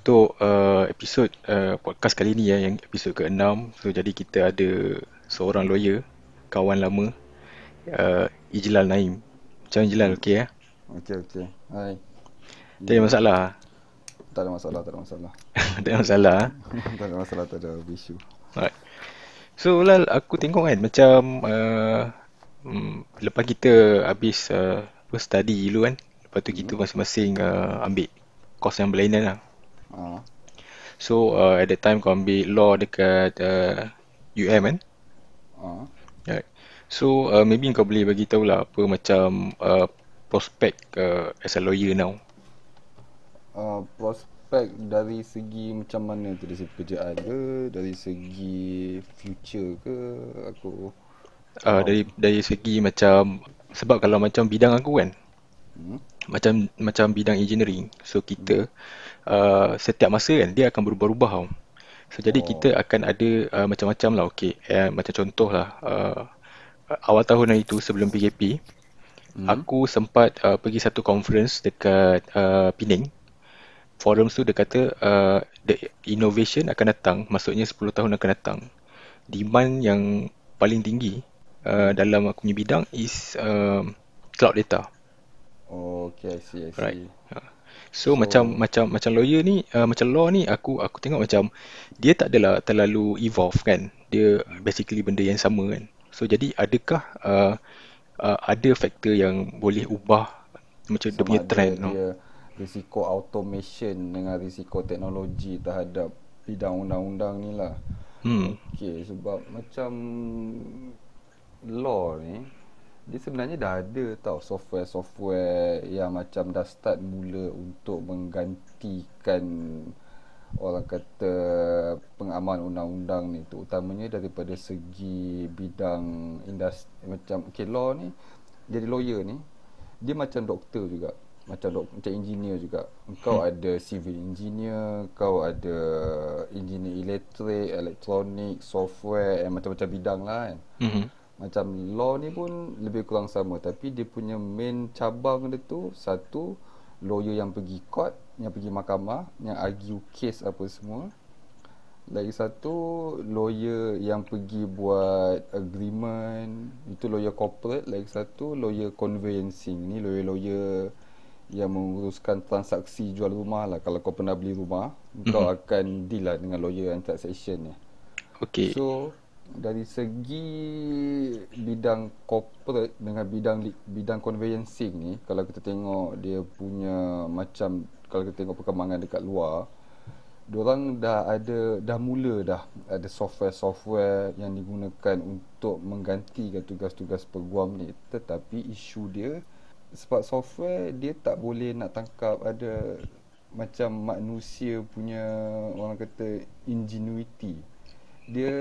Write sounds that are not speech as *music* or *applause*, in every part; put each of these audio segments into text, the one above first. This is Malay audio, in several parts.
Untuk uh, episod uh, podcast kali ni ya, yang episod ke-6. So jadi kita ada seorang lawyer, kawan lama, uh, Ijlal Naim. Macam Ijlal, okey ya? Okey okey. Hai. Tak ada masalah. Tak ada masalah, tak ada masalah. *laughs* tak ada masalah. *laughs* tak ada masalah, tak ada isu. Alright. So Lal, aku tengok kan macam uh, um, lepas kita habis uh, study dulu kan. Lepas tu kita masing-masing uh, ambil course yang berlainan lah. Ha. So uh, at that time kau ambil law dekat uh, UM kan? Ha. Right. So uh, maybe kau boleh bagi tahu lah apa macam uh, prospek uh, as a lawyer now. Uh, prospek dari segi macam mana tu dari segi pekerjaan ke dari segi future ke aku Uh, dari dari segi macam sebab kalau macam bidang aku kan hmm? macam macam bidang engineering. So kita uh, setiap masa kan dia akan berubah-ubah tau. So jadi Oh. kita akan ada uh, macam-macam lah okey. Eh, macam contoh lah uh, awal tahun itu sebelum PKP Hmm. aku sempat uh, pergi satu conference dekat uh, Penang. Forum tu dia kata uh, the innovation akan datang, maksudnya 10 tahun akan datang. Demand yang paling tinggi uh, dalam aku punya bidang is um, cloud data. Oh, okay, I see, I see. Right. Ha. So, macam macam macam lawyer ni, uh, macam law ni aku aku tengok macam dia tak adalah terlalu evolve kan. Dia basically benda yang sama kan. So jadi adakah uh, uh, ada faktor yang boleh ubah macam dia punya trend no? dia risiko automation dengan risiko teknologi terhadap bidang undang-undang ni lah. Hmm. Okey, sebab macam law ni dia sebenarnya dah ada tau software-software yang macam dah start mula untuk menggantikan orang kata pengamal undang-undang ni terutamanya daripada segi bidang industri macam okay, law ni jadi lawyer ni dia macam doktor juga. Macam dok, macam engineer juga. Kau ada civil engineer kau ada engineer elektrik elektronik software and macam-macam bidang lah kan. Mhm. Macam law ni pun lebih kurang sama. Tapi dia punya main cabang dia tu satu lawyer yang pergi court yang pergi mahkamah yang argue case apa semua. Lagi satu lawyer yang pergi buat agreement itu lawyer corporate. Lagi satu lawyer conveyancing. Ni lawyer-lawyer yang menguruskan transaksi jual rumah lah. Kalau kau pernah beli rumah kau akan deal lah dengan lawyer yang transaction ni. Okey. So dari segi bidang corporate dengan bidang bidang conveyancing ni kalau kita tengok dia punya macam kalau kita tengok perkembangan dekat luar Diorang dah ada dah mula dah ada software-software yang digunakan untuk menggantikan tugas-tugas peguam ni. Tetapi isu dia sebab software dia tak boleh nak tangkap ada macam manusia punya orang kata ingenuity dia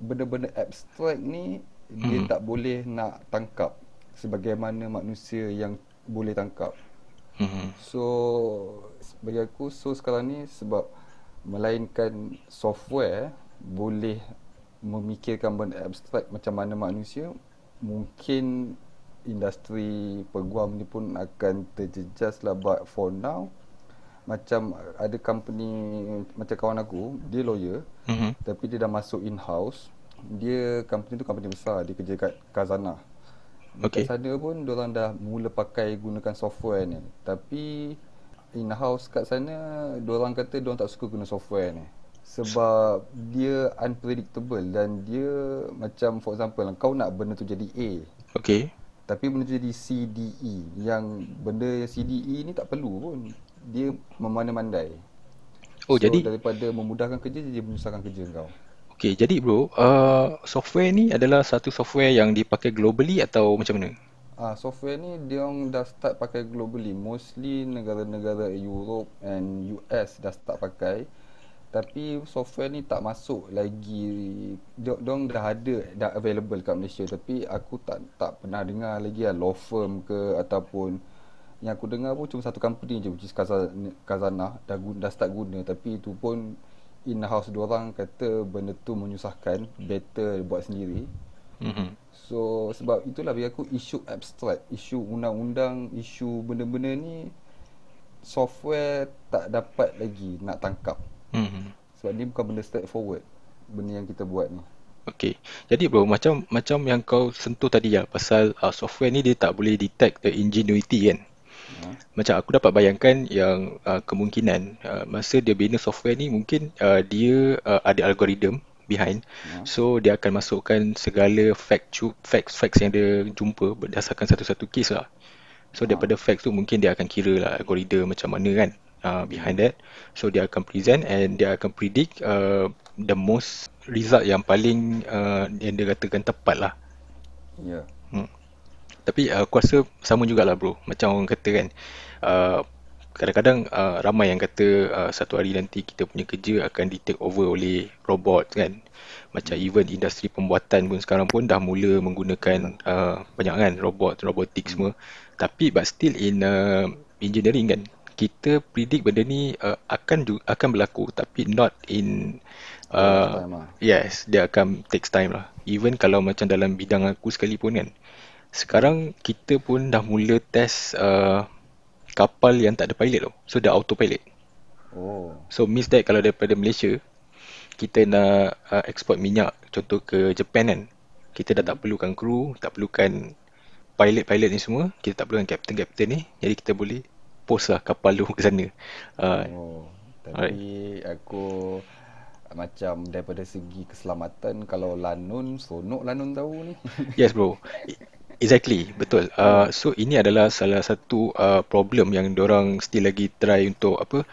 benda-benda abstrak ni dia Hmm. tak boleh nak tangkap sebagaimana manusia yang boleh tangkap Mhm. So bagi aku so sekarang ni sebab melainkan software boleh memikirkan benda abstrak macam mana manusia mungkin industri peguam ni pun akan terjejas lah but for now macam ada company macam kawan aku dia lawyer Mhm. tapi dia dah masuk in-house dia company tu company besar dia kerja kat Kazana Okey. Sana pun diorang dah mula pakai gunakan software ni. Tapi in-house kat sana diorang kata diorang tak suka guna software ni. Sebab dia unpredictable dan dia macam for example kau nak benda tu jadi A Okey. tapi benda tu jadi C, D, E yang benda yang C, D, E ni tak perlu pun. Dia memandai-mandai. Oh, so, jadi daripada memudahkan kerja dia menyusahkan kerja kau. okey, jadi bro, uh, software ni adalah satu software yang dipakai globally atau macam mana? Ah, software ni dia orang dah start pakai globally. Mostly negara-negara Europe and US dah start pakai. Tapi software ni tak masuk lagi dia orang dah ada dah available kat Malaysia tapi aku tak tak pernah dengar lagi lah law firm ke ataupun yang aku dengar pun cuma satu company je which is Kazana, Kazana dah guna, dah start guna tapi itu pun in-house diorang kata benda tu menyusahkan better buat sendiri Mhm. So sebab itulah bagi aku isu abstrak, isu undang-undang, isu benda-benda ni software tak dapat lagi nak tangkap. Hmm. Sebab ni bukan benda straightforward. Benda yang kita buat ni. Okay. Jadi bro, macam macam yang kau sentuh tadi ya, pasal uh, software ni dia tak boleh detect the ingenuity kan. Ha? Macam aku dapat bayangkan yang uh, kemungkinan uh, masa dia bina software ni mungkin uh, dia uh, ada algorithm behind. Ya. So dia akan masukkan segala fact facts facts yang dia jumpa berdasarkan satu-satu case lah. So daripada facts tu mungkin dia akan kira lah algorithm macam mana kan uh, behind that. So dia akan present and dia akan predict uh, the most result yang paling uh, yang dia katakan tepat lah. Ya. Hmm. Tapi uh, aku rasa sama jugalah bro. Macam orang kata kan. Uh, kadang-kadang uh, ramai yang kata uh, satu hari nanti kita punya kerja akan di take over oleh robot kan. Macam even industri pembuatan pun sekarang pun dah mula menggunakan uh, banyak kan robot, robotik semua. Tapi but still in uh, engineering kan. Kita predict benda ni uh, akan ju- akan berlaku tapi not in uh, lah. yes, dia akan takes time lah. Even kalau macam dalam bidang aku sekalipun kan. Sekarang kita pun dah mula test uh, kapal yang tak ada pilot tau. So dah autopilot. Oh. So means that kalau daripada Malaysia kita nak uh, export minyak contoh ke Japan kan. Kita dah tak perlukan kru, tak perlukan pilot-pilot ni semua, kita tak perlukan kapten-kapten ni. Jadi kita boleh post lah kapal tu *laughs* ke sana. Uh, Oh. Tapi aku macam daripada segi keselamatan kalau lanun sonok lanun tahu ni. Yes bro. *laughs* Exactly, betul. Uh, so ini adalah salah satu uh, problem yang orang still lagi try untuk apa?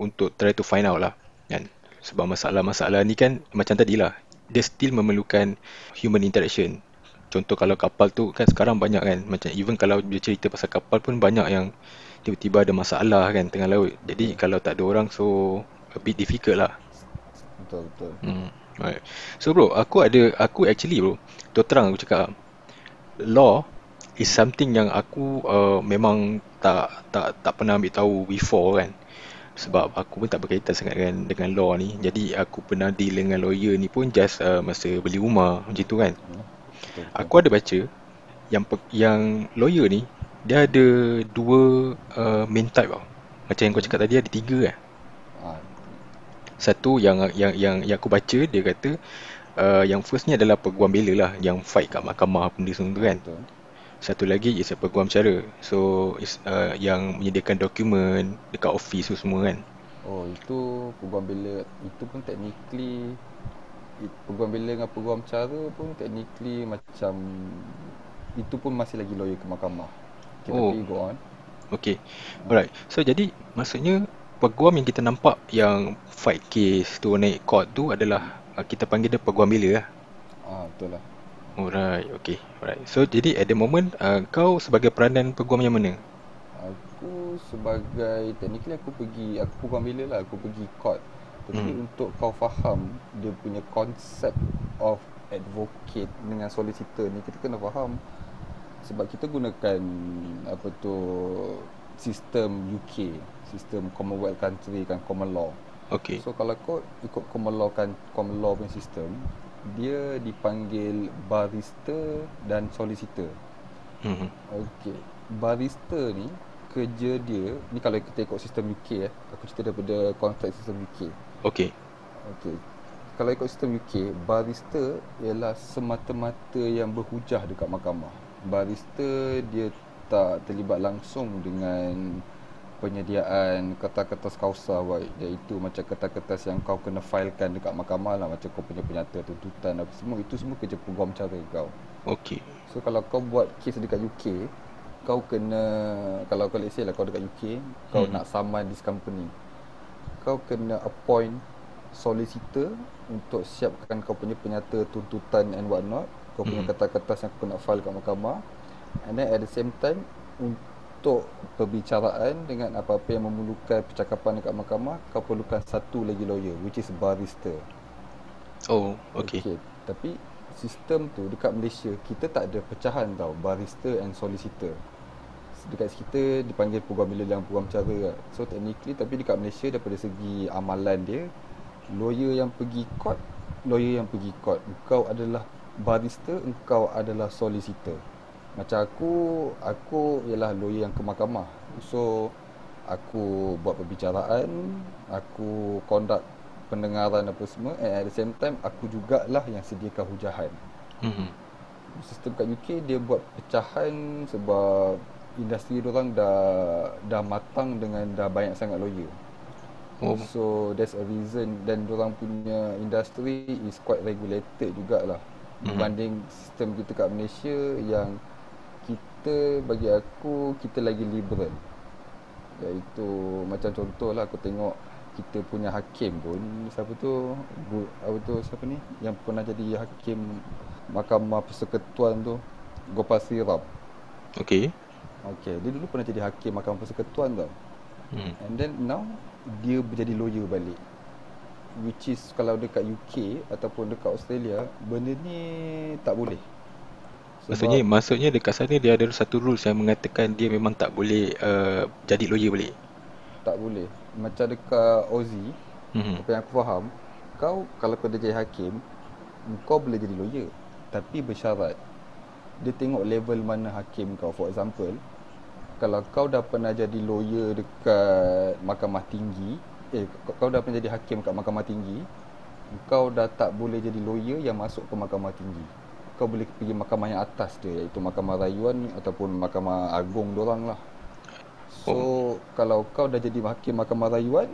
Untuk try to find out lah. Kan? Sebab masalah-masalah ni kan macam tadi lah. Dia still memerlukan human interaction. Contoh kalau kapal tu kan sekarang banyak kan. Macam even kalau dia cerita pasal kapal pun banyak yang tiba-tiba ada masalah kan tengah laut. Jadi kalau tak ada orang so a bit difficult lah. betul betul. Hmm. Right. So bro, aku ada aku actually bro, terus terang aku cakap law is something yang aku uh, memang tak tak tak pernah ambil tahu before kan. Sebab aku pun tak berkaitan sangat dengan dengan law ni. Jadi aku pernah deal dengan lawyer ni pun just uh, masa beli rumah macam tu kan. Hmm. Aku ada baca yang yang lawyer ni dia ada dua uh, main type tau. Macam yang kau cakap tadi ada tiga kan. Ah, Satu yang yang yang yang aku baca dia kata uh, yang first ni adalah peguam bela lah yang fight kat mahkamah benda semua tu kan. betul. Satu lagi is a peguam cara. So is uh, yang menyediakan dokumen dekat office tu semua kan. Oh, itu peguam bela itu pun technically peguam bela dengan peguam cara pun technically macam itu pun masih lagi lawyer ke mahkamah. Okay, Oh. tapi go on. Okay. Alright. So jadi maksudnya peguam yang kita nampak yang fight case tu naik court tu adalah kita panggil dia peguam bela lah. Ah, betul lah. Alright. Okay. Alright. So jadi at the moment uh, kau sebagai peranan peguam yang mana? Aku sebagai technically aku pergi aku peguam bela lah aku pergi court. Tapi Hmm. untuk kau faham dia punya konsep of advocate dengan solicitor ni kita kena faham sebab kita gunakan apa tu sistem UK, sistem Commonwealth country kan common law. Okay. So kalau kau ikut common law kan common law punya sistem, dia dipanggil barrister dan solicitor. Hmm. Okey. Barrister ni kerja dia ni kalau kita ikut sistem UK eh. Aku cerita daripada konteks sistem UK. Okay. Okey. Kalau ikut sistem UK, barrister ialah semata-mata yang berhujah dekat mahkamah. Barrister dia tak terlibat langsung dengan penyediaan kertas-kertas kausa baik iaitu macam kertas-kertas yang kau kena filekan dekat mahkamah lah macam kau punya penyata tuntutan apa semua itu semua kerja peguam cara kau. Okay. So kalau kau buat kes dekat UK, kau kena kalau kau let's say lah kau dekat UK, kau Hmm. nak saman this company. Kau kena appoint solicitor untuk siapkan kau punya penyata tuntutan and what not, kau punya Hmm. kertas-kertas yang kau kena file kat mahkamah. And then at the same time untuk perbicaraan dengan apa-apa yang memerlukan percakapan dekat mahkamah, kau perlukan satu lagi lawyer which is barrister. Oh, okay. Okay. Tapi sistem tu dekat Malaysia kita tak ada pecahan tau barrister and solicitor. Dekat kita dipanggil peguam bila dan peguam cara. So technically tapi dekat Malaysia daripada segi amalan dia lawyer yang pergi court, lawyer yang pergi court. Engkau adalah barrister, engkau adalah solicitor. Macam aku, aku ialah lawyer yang ke mahkamah. So aku buat perbicaraan aku conduct pendengaran apa semua and at the same time aku jugalah yang sediakan hujahan Mhm. sistem kat UK dia buat pecahan sebab industri orang dah dah matang dengan dah banyak sangat lawyer Oh. So that's a reason dan orang punya industri is quite regulated jugalah Mhm. berbanding sistem kita kat Malaysia yang kita bagi aku kita lagi liberal. Iaitu macam contoh lah aku tengok kita punya hakim pun siapa tu Bu- apa tu siapa ni yang pernah jadi hakim Mahkamah Persekutuan tu Gopal Sirap. Okay. Okay, dia dulu pernah jadi hakim Mahkamah Persekutuan tau. Hmm. And then now dia menjadi lawyer balik. Which is kalau dekat UK ataupun dekat Australia, benda ni tak boleh. Maksudnya maksudnya dekat sana dia ada satu rules yang mengatakan dia memang tak boleh uh, jadi lawyer balik. tak boleh. Macam dekat Aussie, Mhm. apa yang aku faham, kau kalau kau jadi hakim, kau boleh jadi lawyer. Tapi bersyarat. Dia tengok level mana hakim kau. For example, kalau kau dah pernah jadi lawyer dekat mahkamah tinggi, eh kau, kau dah pernah jadi hakim kat mahkamah tinggi, kau dah tak boleh jadi lawyer yang masuk ke mahkamah tinggi. Kau boleh pergi mahkamah yang atas dia iaitu mahkamah rayuan ataupun mahkamah agung dorang lah. So oh. kalau kau dah jadi hakim mahkamah rayuan,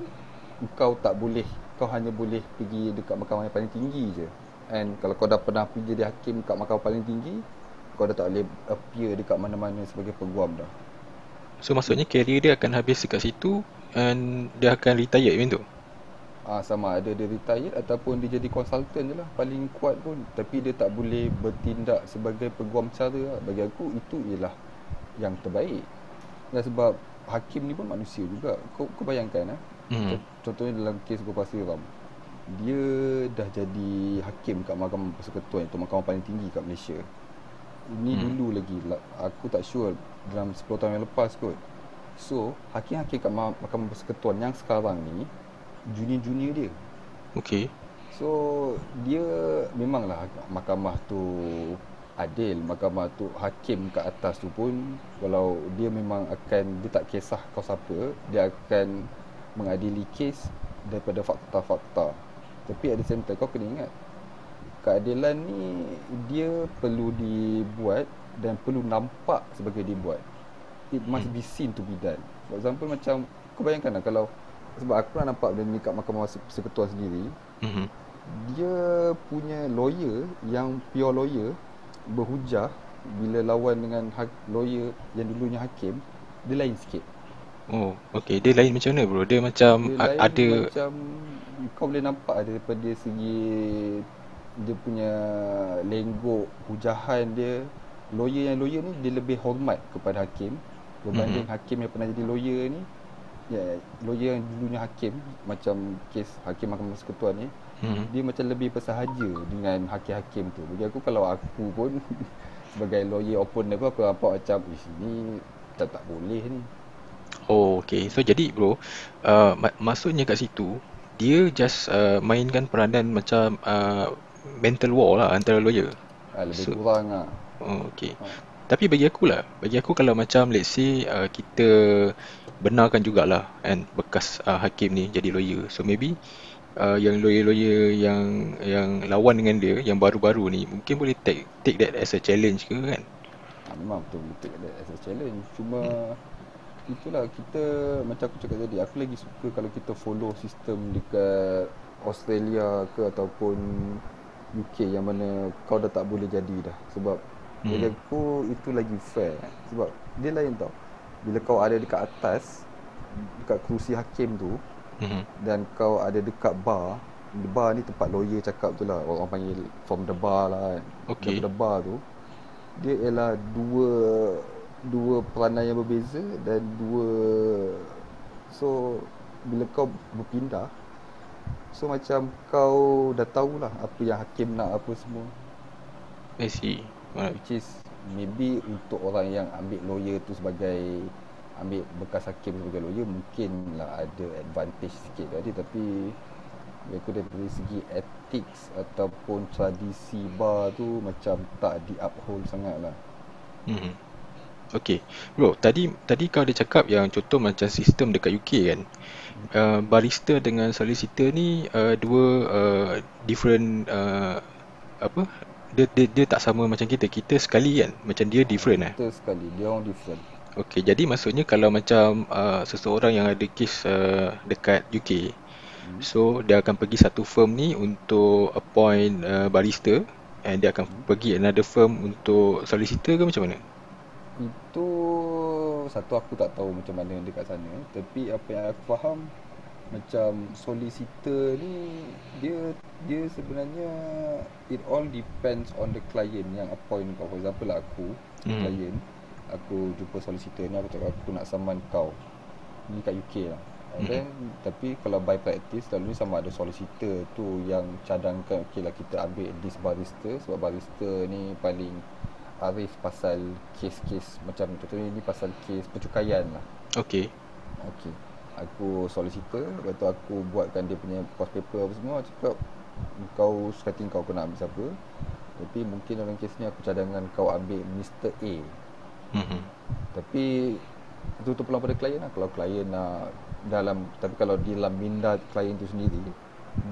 kau tak boleh, kau hanya boleh pergi dekat mahkamah yang paling tinggi je. And kalau kau dah pernah pergi jadi hakim kat mahkamah paling tinggi, kau dah tak boleh appear dekat mana-mana sebagai peguam dah. So maksudnya career dia akan habis dekat situ and dia akan retire macam tu. Ah sama. Ada dia retired ataupun dia jadi consultant je lah. Paling kuat pun. Tapi dia tak boleh bertindak sebagai peguam cara lah. bagi aku itu ialah yang terbaik. Dan sebab hakim ni pun manusia juga. Kau, kau bayangkan ah Hmm. Con- contohnya dalam kes Gopal Siram dia dah jadi hakim kat mahkamah persekutuan itu mahkamah paling tinggi kat Malaysia. Ini Hmm. hmm. dulu lagi. Aku tak sure dalam 10 tahun yang lepas kot. So hakim-hakim kat mah- mahkamah persekutuan yang sekarang ni junior-junior dia Okay. So dia memanglah mahkamah tu adil, mahkamah tu hakim kat atas tu pun kalau dia memang akan dia tak kisah kau siapa, dia akan mengadili kes daripada fakta-fakta. Tapi the same time kau kena ingat keadilan ni dia perlu dibuat dan perlu nampak sebagai dibuat. It must be seen to be done. For example macam kau bayangkan lah kalau sebab aku pernah nampak benda ni kat mahkamah persekutuan sendiri Mhm. dia punya lawyer yang pure lawyer berhujah bila lawan dengan ha- lawyer yang dulunya hakim dia lain sikit. Oh, okay. Dia lain macam mana bro? Dia macam Dia a- lain ada macam kau boleh nampak daripada segi dia punya lenggok hujahan dia lawyer yang lawyer ni dia lebih hormat kepada hakim berbanding Mhm. hakim yang pernah jadi lawyer ni ya lawyer yang dulunya hakim macam kes hakim mahkamah persekutuan ni Mhm. dia macam lebih bersahaja dengan hakim-hakim tu. Bagi aku kalau aku pun *laughs* sebagai lawyer opponent aku aku nampak macam ish ni tak tak boleh ni. Oh, okay. So jadi bro, uh, mak- maksudnya kat situ dia just uh, mainkan peranan macam uh, mental war lah antara lawyer. Ha, lebih So- kurang ah. Oh, okay. Ha. Tapi bagi aku lah, bagi aku kalau macam let's say uh, kita benarkan jugalah kan bekas uh, hakim ni jadi lawyer. So maybe uh, yang lawyer-lawyer yang yang lawan dengan dia yang baru-baru ni mungkin boleh take take that as a challenge ke kan? ha memang betul betul ada as a challenge. Cuma itulah kita macam aku cakap tadi aku lagi suka kalau kita follow sistem dekat Australia ke ataupun UK yang mana kau dah tak boleh jadi dah sebab Hmm. bagi aku itu lagi fair sebab dia lain tau bila kau ada dekat atas dekat kerusi hakim tu Mhm. dan kau ada dekat bar the bar ni tempat lawyer cakap tu lah orang panggil from the bar lah kan Okay. daripada bar tu dia ialah dua dua peranan yang berbeza dan dua so bila kau berpindah so macam kau dah tahulah apa yang hakim nak apa semua I see. Alright. which is maybe untuk orang yang ambil lawyer tu sebagai ambil bekas hakim sebagai lawyer mungkin lah ada advantage sikit tadi tapi aku dari segi ethics ataupun tradisi bar tu macam tak di uphold sangat lah Mhm. Okay, bro. Tadi tadi kau ada cakap yang contoh macam sistem dekat UK kan. Uh, barista dengan solicitor ni uh, dua uh, different uh, apa? Dia, dia dia tak sama macam kita. Kita sekali kan. Macam dia different eh. Kita sekali, dia orang different. Okay, jadi maksudnya kalau macam uh, seseorang yang ada kes uh, dekat UK, Hmm. so dia akan pergi satu firm ni untuk appoint uh, barista and dia akan pergi another firm untuk solicitor ke macam mana? Itu satu aku tak tahu macam mana dekat sana tapi apa yang aku faham macam solicitor ni dia dia sebenarnya it all depends on the client yang appoint kau. For example lah aku Hmm. client aku jumpa solicitor ni aku cakap aku nak saman kau. Ni kat UK lah. And Hmm. then tapi kalau by practice selalunya sama ada solicitor tu yang cadangkan okay lah kita ambil this barista sebab barista ni paling arif pasal kes-kes macam contohnya ni pasal kes pencukaian lah. Okay. Okay Aku solicitor Lepas tu aku buatkan dia punya course paper apa semua cakap Kau hati kau nak ambil siapa Tapi mungkin dalam kes ni aku cadangkan kau ambil Mr. A Mm-hmm. Tapi Itu terpulang pada klien lah Kalau klien nak dalam Tapi kalau di dalam minda klien tu sendiri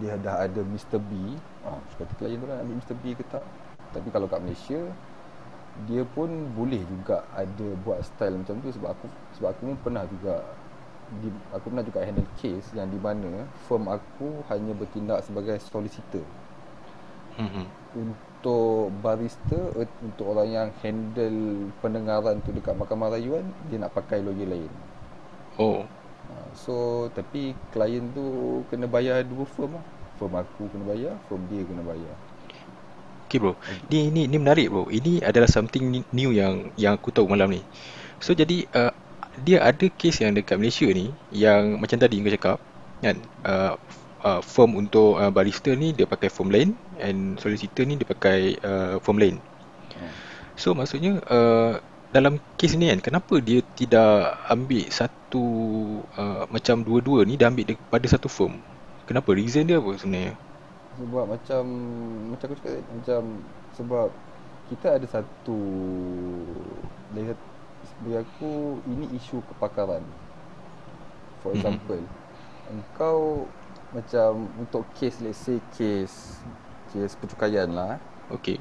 Dia dah ada Mr. B ah, Suka klien tu lah ambil Mr. B ke tak Tapi kalau kat Malaysia dia pun boleh juga ada buat style macam tu sebab aku sebab aku pun pernah juga di, aku pernah juga handle case yang di mana firm aku hanya bertindak sebagai solicitor Mm-hmm. untuk barista eh, untuk orang yang handle pendengaran tu dekat mahkamah rayuan dia nak pakai lawyer lain Oh. Ha, so tapi klien tu kena bayar dua firm lah firm aku kena bayar firm dia kena bayar Okay bro. Ni ni ni menarik bro. Ini adalah something new yang yang aku tahu malam ni. So jadi uh, dia ada case yang dekat Malaysia ni yang macam tadi kau cakap kan uh, uh, firm untuk uh, barista ni dia pakai firm lain and solicitor ni dia pakai uh, firm lain. ha. So maksudnya uh, dalam kes ni kan kenapa dia tidak ambil satu uh, macam dua-dua ni dia ambil daripada satu firm? Kenapa? Reason dia apa sebenarnya? Sebab macam Macam aku cakap Macam Sebab Kita ada satu Dari satu Bagi aku Ini isu kepakaran For Mhm. example Engkau Macam Untuk case Let's say case Case percukaian lah Okay.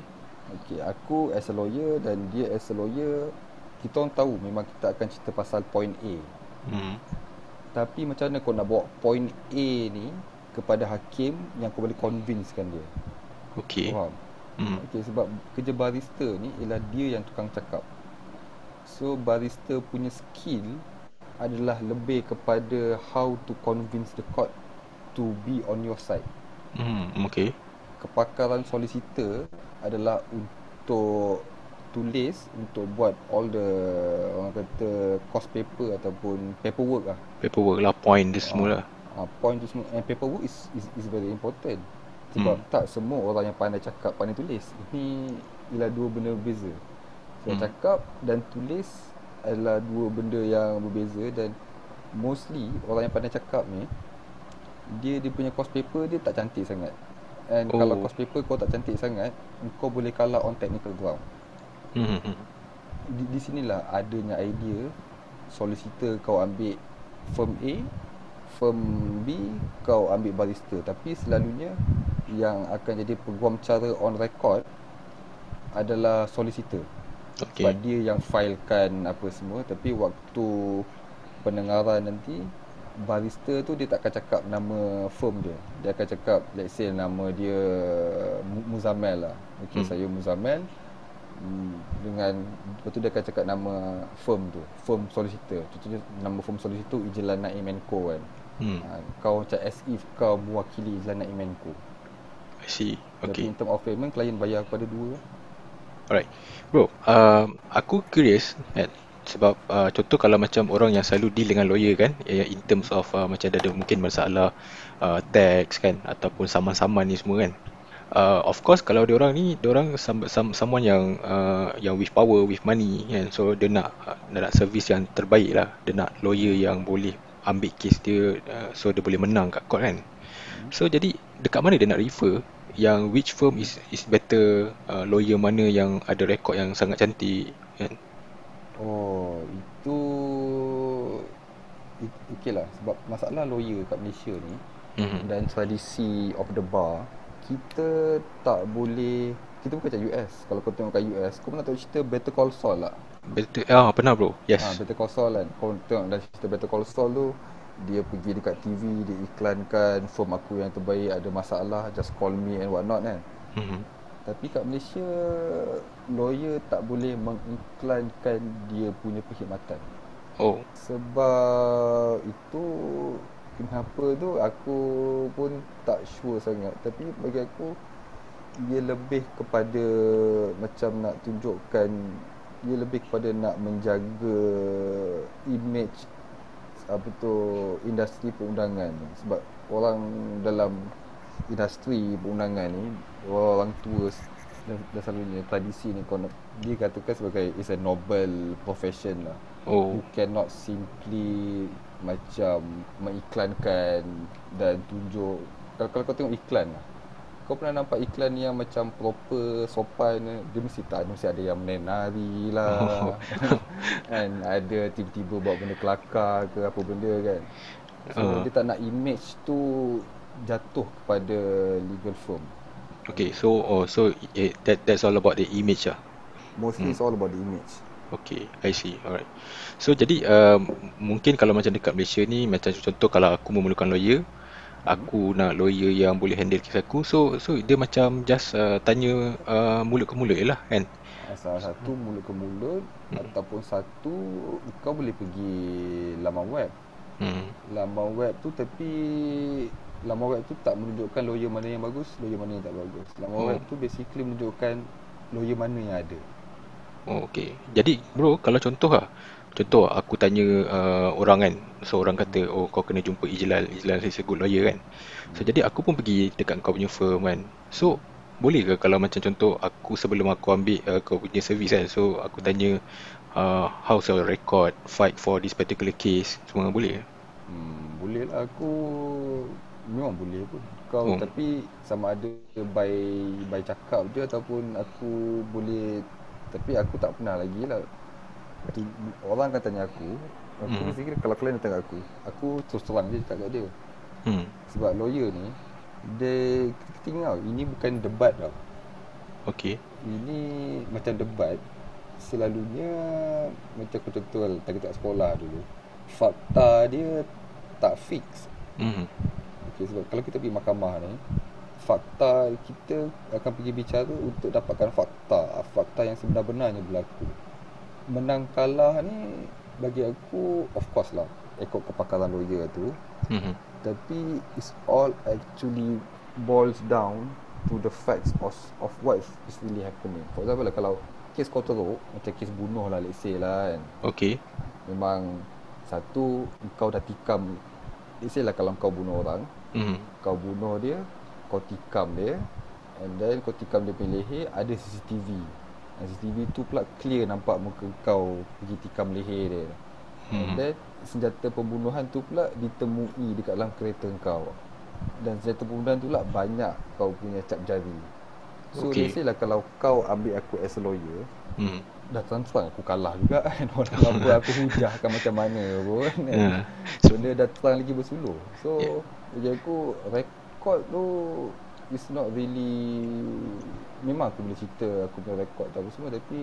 Okay Aku as a lawyer Dan dia as a lawyer Kita orang tahu Memang kita akan cerita pasal point A Hmm. Tapi macam mana kau nak bawa point A ni Kepada hakim Yang kau boleh convincekan dia Okay. Faham? Hmm. Okay, sebab kerja barista ni ialah dia yang tukang cakap. So barista punya skill adalah lebih kepada how to convince the court to be on your side. Hmm. Okay. Kepakaran solicitor adalah untuk tulis untuk buat all the orang kata cost paper ataupun paperwork lah. Paperwork lah, point dia semua lah. Uh, point tu semua and paperwork is is, is very important. Sebab Hmm. tak semua orang yang pandai cakap pandai tulis. Ini ialah dua benda berbeza. So Hmm. cakap dan tulis adalah dua benda yang berbeza dan mostly orang yang pandai cakap ni dia dia punya cost paper dia tak cantik sangat. And Oh. kalau cost paper kau tak cantik sangat, kau boleh kalah on technical ground. Hmm. Di, di sinilah adanya idea solicitor kau ambil firm A, firm B kau ambil barista. Tapi selalunya yang akan jadi peguam cara on record adalah solicitor. Okay. Sebab dia yang filekan apa semua tapi waktu pendengaran nanti barista tu dia tak akan cakap nama firm dia. Dia akan cakap let's say nama dia Mu- Muzammel lah. Okay, Hmm. saya Muzammel Hmm, dengan lepas tu dia akan cakap nama firm tu firm solicitor contohnya nama firm solicitor Ijlan Naim Co kan Hmm. ha, kau macam as if kau mewakili Ijlan Naim Co I see. tapi Okay. in term of payment klien bayar kepada dua Alright. Bro, uh, aku curious kan sebab uh, contoh kalau macam orang yang selalu deal dengan lawyer kan eh, in terms of uh, macam ada mungkin masalah uh, tax kan ataupun saman-saman ni semua kan. Uh, of course kalau dia orang ni dia orang some, some, someone yang uh, yang with power with money kan so dia nak dia nak service yang terbaik lah dia nak lawyer yang boleh ambil case dia uh, so dia boleh menang kat court kan so jadi dekat mana dia nak refer yang which firm is is better uh, lawyer mana yang ada rekod yang sangat cantik kan Oh, itu it- okey lah sebab masalah lawyer kat Malaysia ni Mhm. dan tradisi of the bar kita tak boleh kita bukan macam US kalau kau tengok kat US kau pernah tengok cerita Better Call Saul tak Betul. Ah, pernah bro. Yes. ha, Better Call Saul kan kau tengok dalam cerita Better Call Saul tu dia pergi dekat TV dia iklankan firm aku yang terbaik ada masalah just call me and what not kan Mhm. tapi kat Malaysia lawyer tak boleh mengiklankan dia punya perkhidmatan Oh. sebab itu kenapa tu aku pun tak sure sangat tapi bagi aku dia lebih kepada macam nak tunjukkan dia lebih kepada nak menjaga image apa tu industri perundangan ni. sebab orang dalam industri perundangan ni orang tua dan, dan selalunya tradisi ni kau nak, dia katakan sebagai is a noble profession lah Oh. you cannot simply macam mengiklankan dan tunjuk kalau, kalau kau tengok iklan lah kau pernah nampak iklan yang macam proper sopan dia mesti tak mesti ada yang menari lah *laughs* kan ada tiba-tiba bawa benda kelakar ke apa benda kan so Uh. dia tak nak image tu jatuh kepada legal firm Okay. So oh so eh, that that's all about the image lah. mostly it's all about the image Okay, I see. Alright. So jadi um, mungkin kalau macam dekat Malaysia ni macam contoh kalau aku memerlukan lawyer, aku nak lawyer yang boleh handle kes aku. So so dia macam just uh, tanya uh, mulut ke mulut lah kan. Ah, Salah satu mulut ke mulut ataupun satu kau boleh pergi laman web. Hmm. Laman web tu tapi laman web tu tak menunjukkan lawyer mana yang bagus, lawyer mana yang tak bagus. Laman Oh. web tu basically menunjukkan lawyer mana yang ada. Oh, okay. Jadi bro, kalau contoh lah. Contoh aku tanya uh, orang kan. So orang kata, oh kau kena jumpa Ijlal. Ijlal is a good lawyer kan. So jadi aku pun pergi dekat kau punya firm kan. So boleh ke kalau macam contoh aku sebelum aku ambil uh, kau punya service kan. So aku tanya uh, how's your record, fight for this particular case. Semua boleh ke? Hmm, boleh lah aku memang boleh pun. Kau Oh. tapi sama ada by by cakap je ataupun aku boleh tapi aku tak pernah lagi lah. Orang akan tanya aku, aku Hmm. mesti kira kalau klien datang aku, aku terus terang je cakap kat dia. Hmm. Sebab lawyer ni dia kita tengok ini bukan debat tau. Okay. Ini macam debat selalunya macam aku contoh tadi kat sekolah dulu. Fakta dia tak fix. Hmm. Okey sebab kalau kita pergi mahkamah ni fakta kita akan pergi bicara untuk dapatkan fakta, fakta yang sebenar-benarnya berlaku. Menang kalah ni bagi aku of course lah ikut kepakaran lawyer tu Hmm. tapi it's all actually boils down to the facts of, of what is really happening. For example lah, kalau kes kau teruk, macam kes bunuh lah let's say lah kan. Okay. Memang satu kau dah tikam let's say lah kalau kau bunuh orang, Hmm. kau bunuh dia, kau tikam dia and then kau tikam dia punya leher, ada CCTV. Dan CCTV tu pula clear nampak muka kau pergi tikam leher dia. And Hmm. then senjata pembunuhan tu pula ditemui dekat dalam kereta kau. Dan senjata pembunuhan tu pula banyak kau punya cap jari. So Okay. let's say lah kalau kau ambil aku as a lawyer, Hmm. dah terang aku kalah juga kan. Orang apa aku hujahkan macam mana pun kan. Yeah. So dia dah terang lagi bersuluh. So Yeah. bagi aku rekod tu is not really memang aku boleh cerita aku punya rekod tu apa semua tapi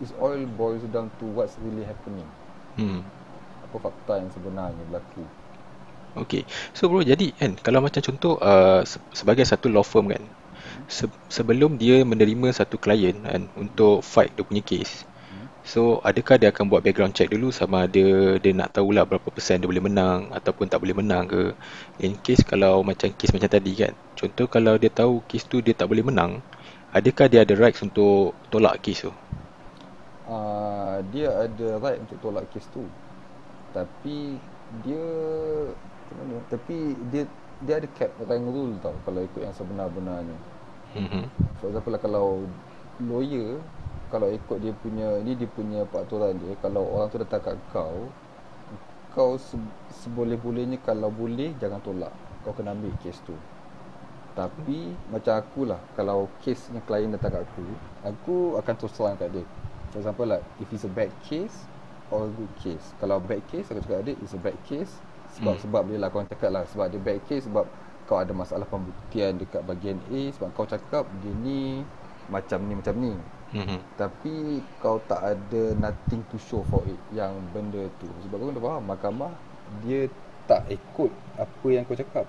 it's all boils down to what's really happening. Hmm. Apa fakta yang sebenarnya berlaku. Okay. So bro, jadi kan kalau macam contoh uh, se- sebagai satu law firm kan, se- sebelum dia menerima satu klien kan untuk fight dia punya case, so adakah dia akan buat background check dulu sama ada dia nak tahulah berapa persen dia boleh menang ataupun tak boleh menang ke. In case kalau macam case macam tadi kan, contoh kalau dia tahu case tu dia tak boleh menang, adakah dia ada rights untuk tolak case tu? uh, dia ada right untuk tolak kes tu tapi dia macam mana tapi dia dia ada cap rank rule tau kalau ikut yang sebenar-benarnya Mhm. for example lah kalau lawyer kalau ikut dia punya ni dia punya peraturan dia kalau orang tu datang kat kau kau se- seboleh-bolehnya kalau boleh jangan tolak kau kena ambil kes tu tapi macam akulah kalau kesnya klien datang kat aku aku akan terus terang kat dia For example like if it's a bad case or a good case. Kalau bad case aku cakap adik it's a bad case sebab Hmm. sebab dia lah kau cakap lah sebab dia bad case sebab kau ada masalah pembuktian dekat bahagian A sebab kau cakap dia ni macam ni macam ni. Mhm. Tapi kau tak ada nothing to show for it yang benda tu. Sebab kau kena faham mahkamah dia tak ikut apa yang kau cakap.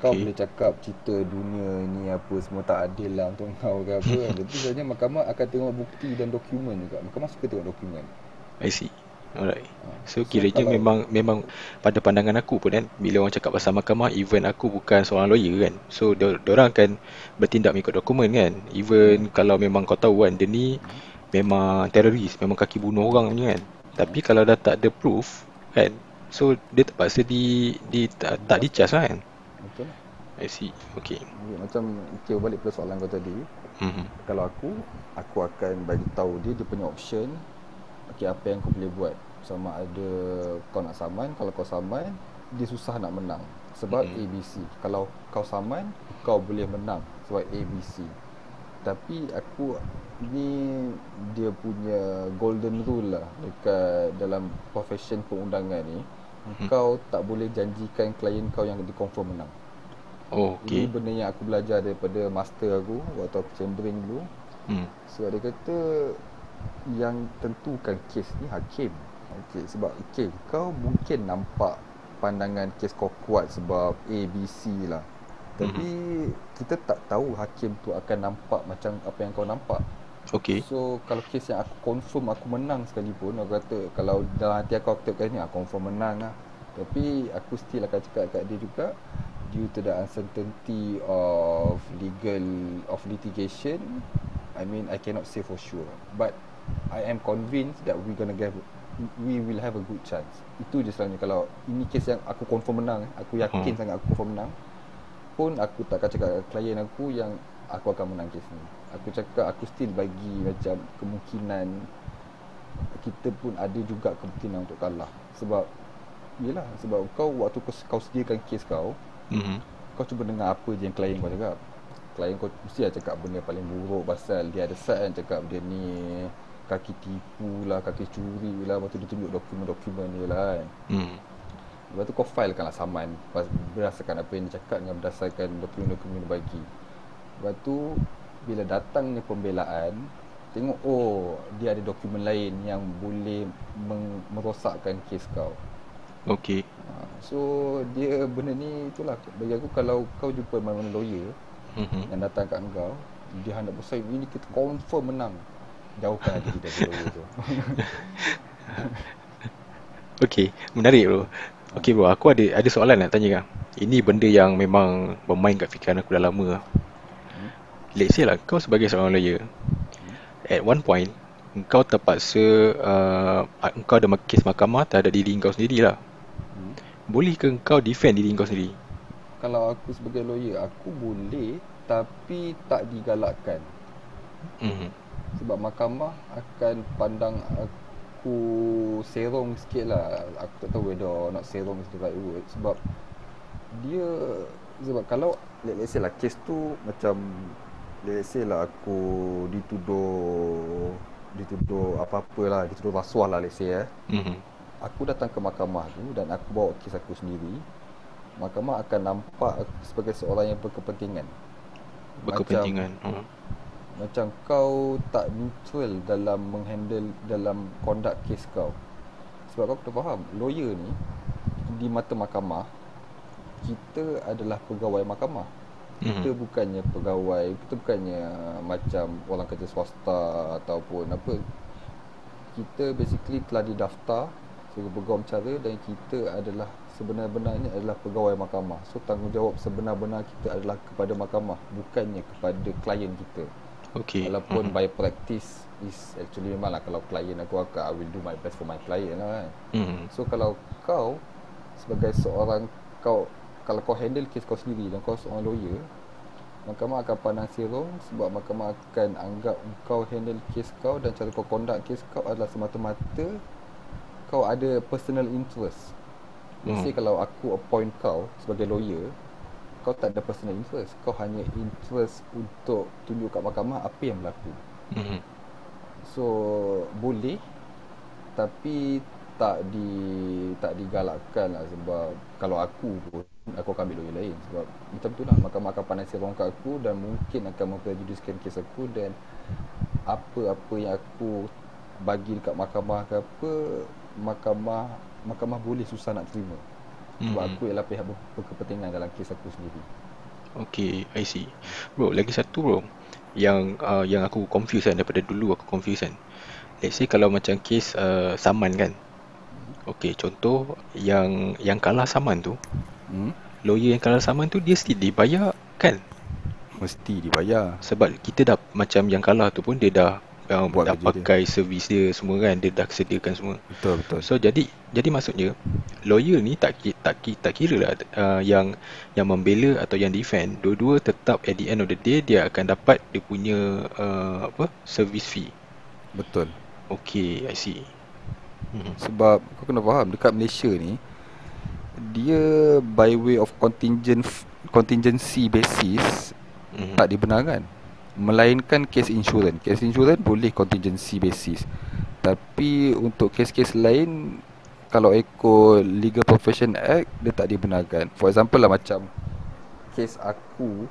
Kau Okay. boleh cakap cerita dunia ni apa semua tak adil lah untuk kau ke apa kan. *laughs* Tapi sebenarnya mahkamah akan tengok bukti dan dokumen juga. Mahkamah suka tengok dokumen. I see. Alright. Ha. So kiranya kalau- memang memang pada pandangan aku pun kan bila orang cakap pasal mahkamah even aku bukan seorang lawyer kan. So dia orang akan bertindak mengikut dokumen kan. Even kalau memang kau tahu kan dia ni memang teroris, memang kaki bunuh orang punya kan. Tapi kalau dah tak ada proof kan. So dia terpaksa di di tak, tak dicas lah kan. Betul lah. I see. Okay. Macam okay, balik pada soalan kau tadi. Mhm. Kalau aku, aku akan bagi tahu dia dia punya option. Okay, apa yang kau boleh buat. Sama ada kau nak saman, kalau kau saman, dia susah nak menang. Sebab Mm. ABC. Kalau kau saman, kau boleh menang sebab ABC. Tapi aku ni dia punya golden rule lah dekat dalam profession perundangan ni. Mhm. Kau tak boleh janjikan klien kau yang dia confirm menang. Oh, Ini okay. benda yang aku belajar daripada master aku waktu aku chambering dulu. Hmm. Sebab dia kata yang tentukan kes ni hakim. Okey, sebab okey, kau mungkin nampak pandangan kes kau kuat sebab A, B, C lah. Tapi kita tak tahu hakim tu akan nampak macam apa yang kau nampak. Okay. So kalau kes yang aku confirm aku menang sekalipun Aku kata kalau dalam hati aku aku cakap ni aku confirm menang lah Tapi aku still akan cakap kat dia juga Due to the uncertainty of legal, of litigation I mean I cannot say for sure But I am convinced that we gonna get We will have a good chance Itu je selalunya kalau ini kes yang aku confirm menang Aku yakin Hmm. sangat aku confirm menang pun aku tak akan cakap klien aku yang aku akan menang kes ni. Aku cakap aku still bagi macam kemungkinan kita pun ada juga kemungkinan untuk kalah. Sebab Yelah sebab kau waktu kau, kau sediakan kes kau Mhm. Kau cuba dengar apa je yang klien kau cakap Klien kau mesti lah cakap benda paling buruk Pasal dia ada side kan cakap dia ni Kaki tipu lah, kaki curi lah Lepas tu dia tunjuk dokumen-dokumen dia lah kan Hmm. Lepas tu kau filekanlah saman pas- Berdasarkan apa yang dia cakap Dengan berdasarkan dokumen-dokumen dia bagi Lepas tu Bila datangnya pembelaan Tengok oh Dia ada dokumen lain Yang boleh meng- Merosakkan kes kau Okay. ha, So Dia benda ni Itulah Bagi aku kalau Kau jumpa mana-mana lawyer Mhm. Yang datang kat kau Dia hendak bersaing Ini kita confirm menang Jauhkan diri dari lawyer tu Okay, menarik bro. Okay bro, aku ada ada soalan nak tanya kau. Ini benda yang memang bermain kat fikiran aku dah lama lah. Let's say lah, kau sebagai seorang lawyer, at one point, kau terpaksa, uh, kau ada kes mahkamah terhadap diri kau sendiri lah. hmm. Boleh ke kau defend diri kau sendiri? Kalau aku sebagai lawyer Aku boleh Tapi tak digalakkan Mhm. Sebab mahkamah akan pandang aku serong sikit lah Aku tak tahu whether or not serong is the right word Sebab dia Sebab kalau let- let's say lah kes tu macam Let's say lah aku dituduh Dituduh apa-apa lah Dituduh rasuah lah let's say eh Mhm. Aku datang ke mahkamah tu dan aku bawa kes aku sendiri Mahkamah akan nampak aku sebagai seorang yang berkepentingan Berkepentingan. Hmm. Macam kau tak neutral dalam menghandle dalam conduct kes kau. Sebab kau kena faham, lawyer ni di mata mahkamah kita adalah pegawai mahkamah. Kita Mhm. bukannya pegawai, kita bukannya macam orang kerja swasta ataupun apa. Kita basically telah didaftar sebagai pegawai cara dan kita adalah sebenar-benarnya adalah pegawai mahkamah. So tanggungjawab sebenar-benar kita adalah kepada mahkamah, bukannya kepada klien kita. Okay. Walaupun Mhm. by practice is actually memang lah kalau klien aku akan I will do my best for my client lah kan. Mhm. So kalau kau sebagai seorang kau kalau kau handle kes kau sendiri dan kau seorang lawyer Mahkamah akan pandang serong sebab mahkamah akan anggap kau handle kes kau dan cara kau conduct kes kau adalah semata-mata kau ada personal interest. Say Hmm. kalau aku appoint kau sebagai lawyer, kau tak ada personal interest. Kau hanya interest untuk tunjuk kat mahkamah apa yang berlaku. Mhm. So boleh tapi tak di tak digalakkan lah sebab kalau aku pun aku akan ambil lawyer lain sebab macam tu lah mahkamah akan pandai serong kat aku dan mungkin akan memprejudiskan kes aku dan apa-apa yang aku bagi dekat mahkamah ke apa mahkamah mahkamah boleh susah nak terima sebab Hmm. aku ialah pihak ber- berkepentingan dalam kes aku sendiri Okay, I see. Bro, lagi satu bro. Yang uh, yang aku confuse kan daripada dulu aku confuse kan. Let's say kalau macam kes uh, saman kan. Okay, contoh yang yang kalah saman tu, hmm? lawyer yang kalah saman tu dia still dibayar kan? mesti dibayar Sebab kita dah macam yang kalah tu pun dia dah uh, Buat dah kerja dia. pakai servis dia semua kan, dia dah sediakan semua. betul betul So jadi jadi maksudnya lawyer ni tak tak tak kira lah uh, yang yang membela atau yang defend dua-dua tetap at the end of the day dia akan dapat dia punya uh, apa service fee. betul Okay, I see. Hmm. Sebab kau kena faham dekat Malaysia ni dia by way of contingent contingency basis Hmm. tak dibenarkan. Melainkan kes insurans. Kes insurans boleh contingency basis. Tapi untuk kes-kes lain kalau ikut Legal Profession Act dia tak dibenarkan. For example lah macam kes aku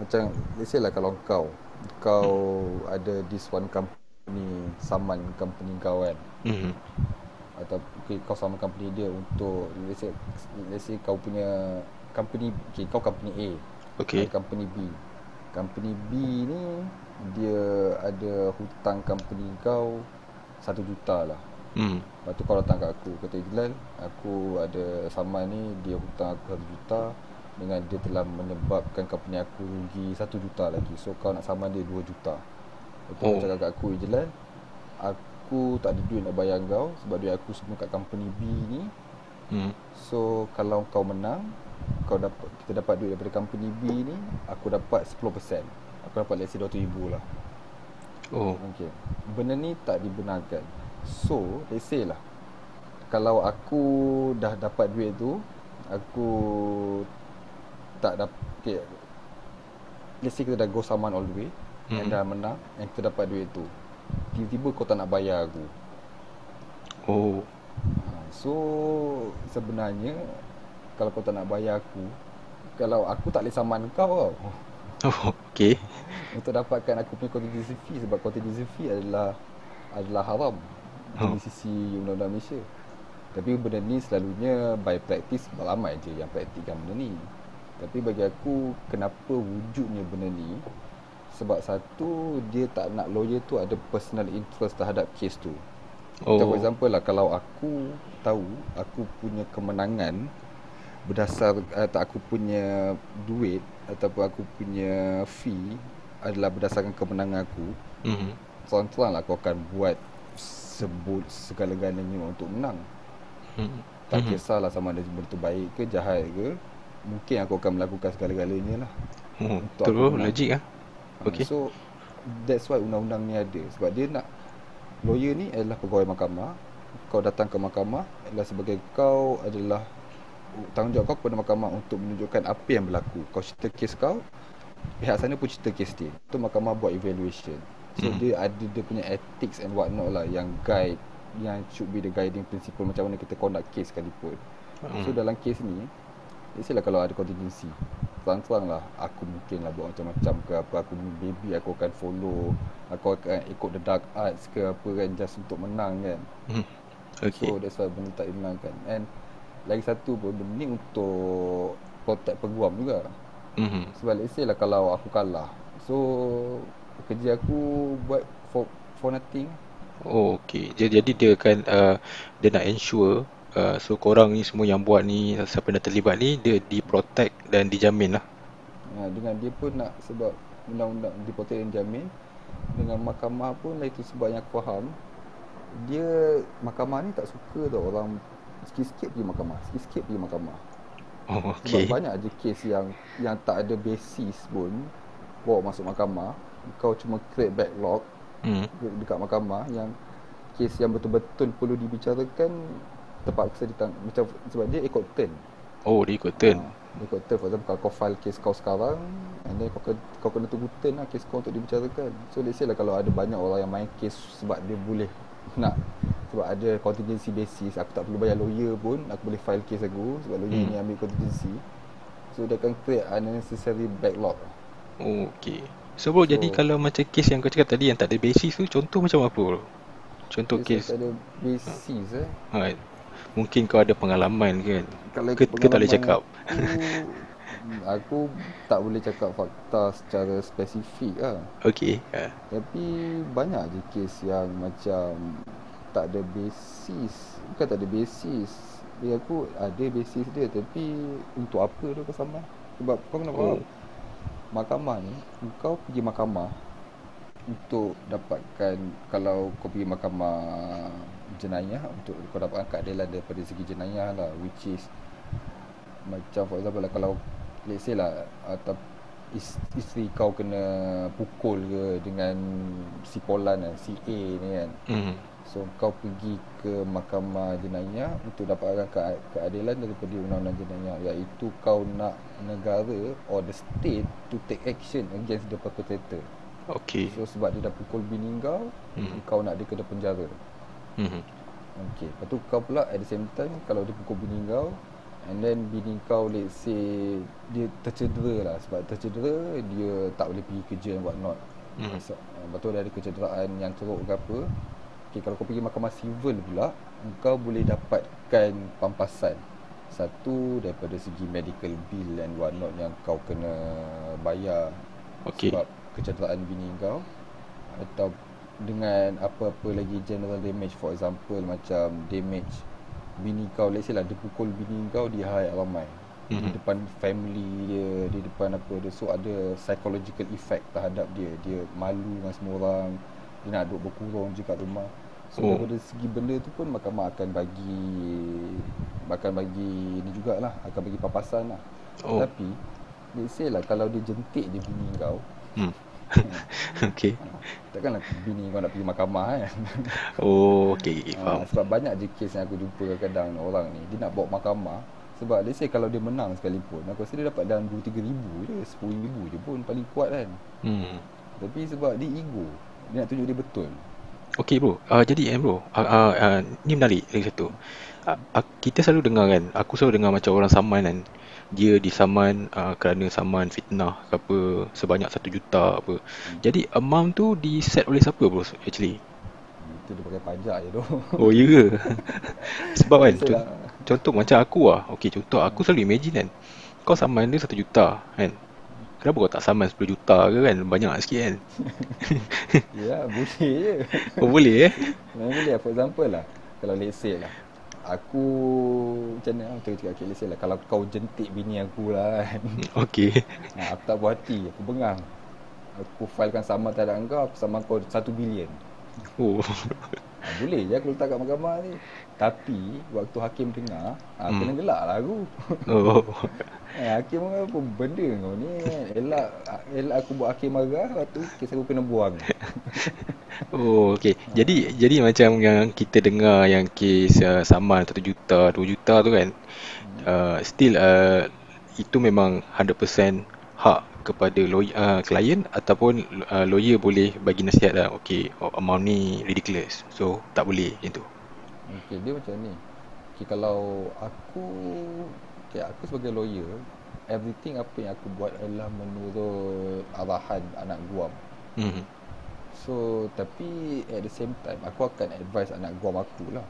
macam let's say lah kalau kau kau ada this one company saman company kau kan Hmm. atau okay, kau sama company dia untuk let's say, let's say kau punya company okay, kau company A Okay. company B company B ni dia ada hutang company kau satu juta lah Hmm. Lepas tu kau datang kat aku Kata Ijlan Aku ada saman ni Dia hutang aku satu juta Dengan dia telah menyebabkan company aku rugi satu juta lagi So kau nak saman dia dua juta Lepas tu Oh. cakap kat aku Ijlan Aku tak ada duit nak bayar kau Sebab duit aku semua kat company B ni Hmm. So kalau kau menang kau dapat kita dapat duit daripada company B ni aku dapat 10%. Aku dapat let's say 200,000 lah. Oh. Okey. Benda ni tak dibenarkan. So, let's say lah kalau aku dah dapat duit tu, aku tak dapat okay. Let's say kita dah go saman all the way hmm. and dah menang and kita dapat duit tu. Tiba-tiba kau tak nak bayar aku. Oh. Ha, So sebenarnya kalau kau tak nak bayar aku, kalau aku tak boleh saman kau tau. *laughs* Oh, okay. Untuk dapatkan aku punya contingency fee sebab contingency fee adalah adalah haram Oh. dari sisi undang-undang Malaysia. Tapi benda ni selalunya by practice ramai je yang praktikkan benda ni. Tapi bagi aku kenapa wujudnya benda ni sebab satu dia tak nak lawyer tu ada personal interest terhadap kes tu. Oh. Oh. For example lah kalau aku tahu aku punya kemenangan berdasar atau aku punya duit ataupun aku punya fee adalah berdasarkan kemenangan aku Hmm. terang-terang lah aku akan buat sebut segala-galanya untuk menang Hmm. tak Mhm. kisahlah sama ada benda tu baik ke jahat ke mungkin aku akan melakukan segala-galanya lah Oh, Untuk betul logik ah. Ha, Okay. So that's why undang-undang ni ada sebab dia nak lawyer ni adalah pegawai mahkamah. Kau datang ke mahkamah adalah sebagai kau adalah tanggungjawab kau kepada mahkamah untuk menunjukkan apa yang berlaku. Kau cerita kes kau, pihak sana pun cerita kes dia. Tu mahkamah buat evaluation. So Hmm. dia ada dia punya ethics and what not lah yang guide yang should be the guiding principle macam mana kita conduct case sekalipun. Hmm. So dalam kes ni Let's say lah kalau ada contingency Terang-terang lah Aku mungkin lah buat macam-macam ke apa Aku maybe aku akan follow Aku akan ikut the dark arts ke apa kan Just untuk menang kan Hmm. Okay. So that's why benda tak dimenangkan And lagi satu pun Benda ni untuk Protect peguam juga Hmm. Sebab let's say lah kalau aku kalah So Kerja aku buat for, for nothing Oh, okay. Jadi, jadi dia akan uh, dia nak ensure uh, so korang ni semua yang buat ni siapa yang terlibat ni dia diprotect dan dijamin lah. ha, Dengan dia pun nak Sebab undang-undang diprotect dan jamin Dengan mahkamah pun lah itu sebab yang aku faham Dia Mahkamah ni tak suka tau orang Sikit-sikit pergi mahkamah Sikit-sikit pergi mahkamah Oh, Sebab okay. banyak je kes yang Yang tak ada basis pun Bawa masuk mahkamah Kau cuma create backlog Hmm. de- Dekat mahkamah Yang Kes yang betul-betul perlu dibicarakan Terpaksa ditang Macam Sebab dia ikut turn Oh, dia ikut turn. Ha, Dia kata for example kalau kau file case kau sekarang and then kau kena, kau kena tunggu turn lah case kau untuk dibicarakan. So let's say lah kalau ada banyak orang yang main case sebab dia boleh nak sebab ada contingency basis aku tak perlu bayar lawyer pun aku boleh file case aku sebab lawyer Hmm. ni ambil contingency. So dia akan create unnecessary backlog. Oh, okay. So bro, So- jadi kalau macam kes yang kau cakap tadi yang tak ada basis tu, contoh macam apa bro? Contoh Case kes, tak ada basis eh. ha, mungkin kau ada pengalaman kan? Kalau Ke, ke tak boleh cakap? Aku, tak boleh cakap fakta secara spesifik lah. Okay. Ha. Tapi banyak je kes yang macam tak ada basis. Bukan tak ada basis. Dia aku ada basis dia tapi untuk apa tu kau sama? Sebab kau kena faham. Oh. Mahkamah ni, kau pergi mahkamah untuk dapatkan kalau kau pergi mahkamah jenayah untuk kau dapatkan keadilan daripada segi jenayah lah which is macam for example lah kalau let's say lah atau is, isteri kau kena pukul ke dengan si Polan kan, si A ni kan. Hmm. So kau pergi ke mahkamah jenayah untuk dapatkan ke- keadilan daripada undang-undang jenayah iaitu kau nak negara or the state to take action against the perpetrator. Okay. So sebab dia dah pukul bini kau, Hmm. kau nak dia kena penjara. Hmm. Okay. Lepas tu kau pula at the same time kalau dia pukul bini kau and then bini kau let's say dia tercedera lah sebab tercedera dia tak boleh pergi kerja and what not. Hmm. So, lepas tu dia ada kecederaan yang teruk ke apa. Okay, kalau kau pergi mahkamah civil pula, kau boleh dapatkan pampasan. Satu daripada segi medical bill and what not yang kau kena bayar Okay. sebab kecederaan bini kau atau dengan apa-apa lagi general damage for example macam damage bini kau let's say lah dia pukul bini kau di halayak ramai di Mhm. depan family dia di depan apa dia so ada psychological effect terhadap dia dia malu dengan semua orang dia nak duduk berkurung je kat rumah so Oh. daripada segi benda tu pun mahkamah akan bagi akan bagi ni jugalah akan bagi papasan lah Oh. tapi let's say lah kalau dia jentik je bini kau Hmm. *laughs* *laughs* okay. Takkanlah bini kau nak pergi mahkamah kan *laughs* Oh, okay. okay, ha, Faham. Sebab banyak je kes yang aku jumpa kadang-kadang orang ni Dia nak bawa mahkamah Sebab let's say kalau dia menang sekalipun Aku rasa dia dapat dalam 2-3 ribu je 10 ribu je pun paling kuat kan Hmm. Tapi sebab dia ego Dia nak tunjuk dia betul Okay bro, uh, jadi eh bro, uh, uh, uh, ni menarik lagi satu. Uh, uh, kita selalu dengar kan, aku selalu dengar macam orang saman kan, dia disaman uh, kerana saman fitnah ke apa sebanyak satu juta apa. Jadi amount tu di set oleh siapa bro actually? Itu dia pakai pajak je tu Oh ya ke? *laughs* Sebab kan, con- contoh macam aku lah, okay contoh aku selalu imagine kan, kau saman dia satu juta kan, kenapa kau tak saman 10 juta ke kan, banyak sikit kan? *laughs* Ya boleh je Oh boleh eh? Memang boleh lah For example lah Kalau let's say lah Aku Macam mana Aku cakap okay, let's say lah Kalau kau jentik bini aku lah kan *laughs* Okay. ha, Aku tak puas hati Aku bengang Aku filekan sama terhadap kau Aku sama kau 1 bilion Oh. *laughs* ha, Boleh je aku letak kat mahkamah ni Tapi Waktu hakim dengar ha, Hmm. Kena gelak lah aku Oh. ha, *laughs* Hakim pun apa benda kau ni Elak Elak aku buat hakim marah Lepas tu kes aku kena buang *laughs* Oh, okey. Jadi jadi macam yang kita dengar yang kes uh, saman 1 juta, 2 juta tu kan. Uh, still uh, itu memang 100% hak kepada lawyer, uh, klien ataupun uh, lawyer boleh bagi nasihat lah. Okey, oh, amount ni ridiculous. So, tak boleh macam tu. Okay, dia macam ni. Okay, kalau aku okay, aku sebagai lawyer, everything apa yang aku buat adalah menurut arahan anak guam. Hmm. So, tapi at the same time aku akan advise anak guam aku lah.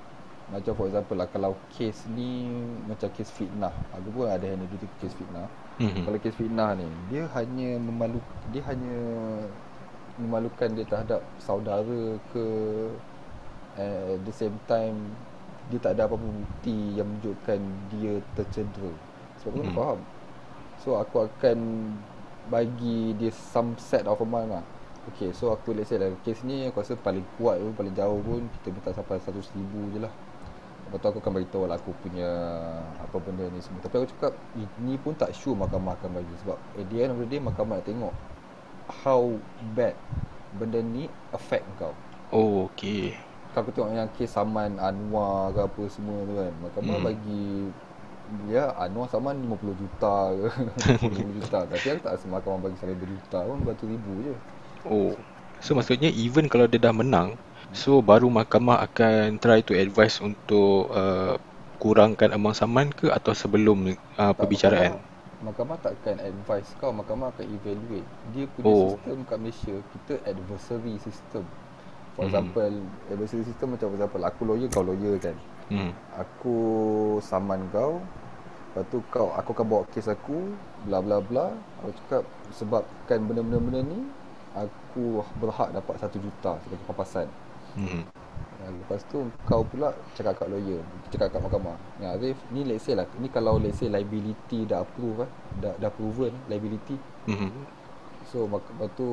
Macam for example lah kalau case ni macam case fitnah. Aku pun ada handle dulu case fitnah. Hmm. Kalau kes fitnah ni, dia hanya memalu dia hanya memalukan dia terhadap saudara ke at the same time dia tak ada apa-apa bukti yang menunjukkan dia tercedera. Sebab aku Hmm. hmm. faham. So aku akan bagi dia some set of amount lah. Okay, so aku let's say lah kes ni aku rasa paling kuat pun, paling jauh pun kita minta sampai 100 ribu je lah. Lepas tu aku akan beritahu lah aku punya apa benda ni semua. Tapi aku cakap ini pun tak sure mahkamah akan bagi sebab at the end of the day mahkamah nak tengok how bad benda ni affect kau. Oh, okey. Kalau aku tengok yang kes saman Anwar ke apa semua tu kan Mahkamah Hmm. hmm. bagi Ya Anwar Saman 50 juta ke *laughs* 50 juta Tapi aku tak rasa mahkamah bagi sampai berjuta pun Batu ribu je Oh. So maksudnya even kalau dia dah menang, so baru mahkamah akan try to advise untuk uh, kurangkan amount saman ke atau sebelum uh, tak, perbicaraan? mahkamah, mahkamah takkan advise kau Mahkamah akan evaluate Dia punya Oh. sistem kat Malaysia Kita adversary system For Mhm. example Adversary system macam for example Aku lawyer kau lawyer kan Hmm. Aku saman kau Lepas tu kau Aku akan bawa kes aku Bla bla bla Aku cakap Sebabkan benda-benda ni Aku berhak dapat satu juta Sebagai pampasan Hmm. Lepas tu kau pula cakap kat lawyer Cakap kat mahkamah Ya Arif Ni let's say lah Ni kalau let's say liability dah approve lah Dah, dah proven liability Hmm. So mak- lepas tu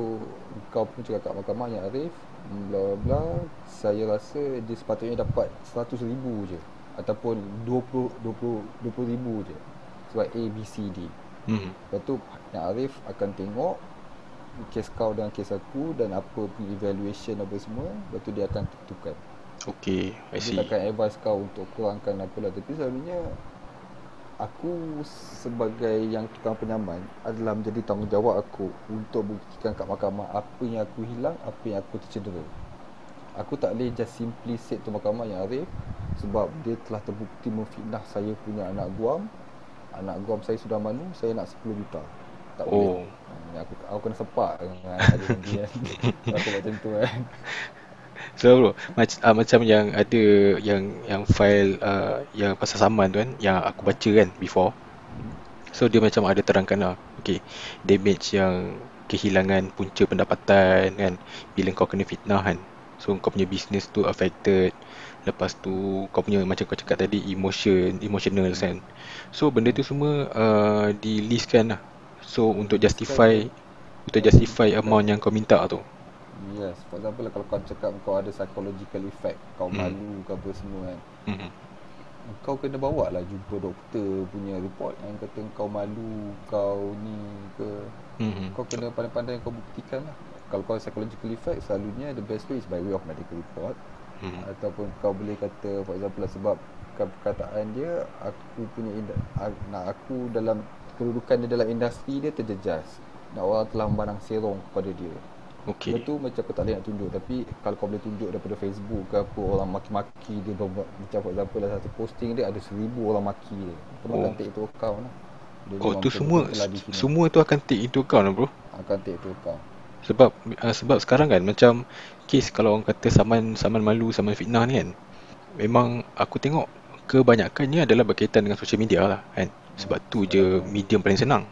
Kau pun cakap kat mahkamah Ya Arif Bla bla Saya rasa dia sepatutnya dapat 100 ribu je Ataupun 20 20 20 ribu je Sebab A, B, C, D Hmm. Lepas tu Yang Arif akan tengok Kes kau dengan kes aku Dan apa punya evaluation apa semua Lepas tu dia akan tentukan. Okay, I see. Dia takkan advise kau untuk kurangkan apalah Tapi selalunya Aku sebagai yang tukang penyaman Adalah menjadi tanggungjawab aku Untuk buktikan kat mahkamah Apa yang aku hilang Apa yang aku tercedera. Aku tak boleh just simply say to mahkamah yang Arif Sebab dia telah terbukti memfitnah saya punya anak guam. Anak guam saya sudah manu Saya nak 10 juta. Tak Oh. boleh aku, aku kena sepak dengan *laughs* nanti kan Aku buat macam tu kan *laughs* So bro, mac- uh, macam yang ada yang yang file uh, yang pasal saman tu kan yang aku baca kan before. So dia macam ada terangkan lah. Okay, damage yang kehilangan punca pendapatan kan bila kau kena fitnah kan. So kau punya business tu affected. Lepas tu kau punya macam kau cakap tadi emotion, emotional kan. So benda tu semua uh, di listkan lah. So untuk justify untuk justify amount yang kau minta tu. Yes, for example kalau kau cakap kau ada psychological effect, kau Hmm. malu ke apa semua kan. Hmm. Kau kena bawa lah jumpa doktor punya report yang kata kau malu, kau ni ke. Hmm. Kau kena pandai-pandai kau buktikan lah. Kalau kau psychological effect, selalunya the best way is by way of medical report. Hmm. Ataupun kau boleh kata for example lah, sebab perkataan dia aku punya inda- nak aku dalam kedudukan dia dalam industri dia terjejas. Dan orang telah memandang serong kepada dia. Okay. Benda tu macam aku tak boleh nak tunjuk Tapi kalau kau boleh tunjuk daripada Facebook ke apa Orang maki-maki dia berbuat Macam for example lah satu posting dia Ada seribu orang maki dia Kau Oh. akan take itu account lah dia Oh tu semua semua tu akan take into account lah bro. Akan take itu account Sebab uh, sebab sekarang kan macam kes kalau orang kata saman saman malu saman fitnah ni kan. Memang aku tengok kebanyakannya adalah berkaitan dengan social media lah kan. Sebab tu je medium paling senang.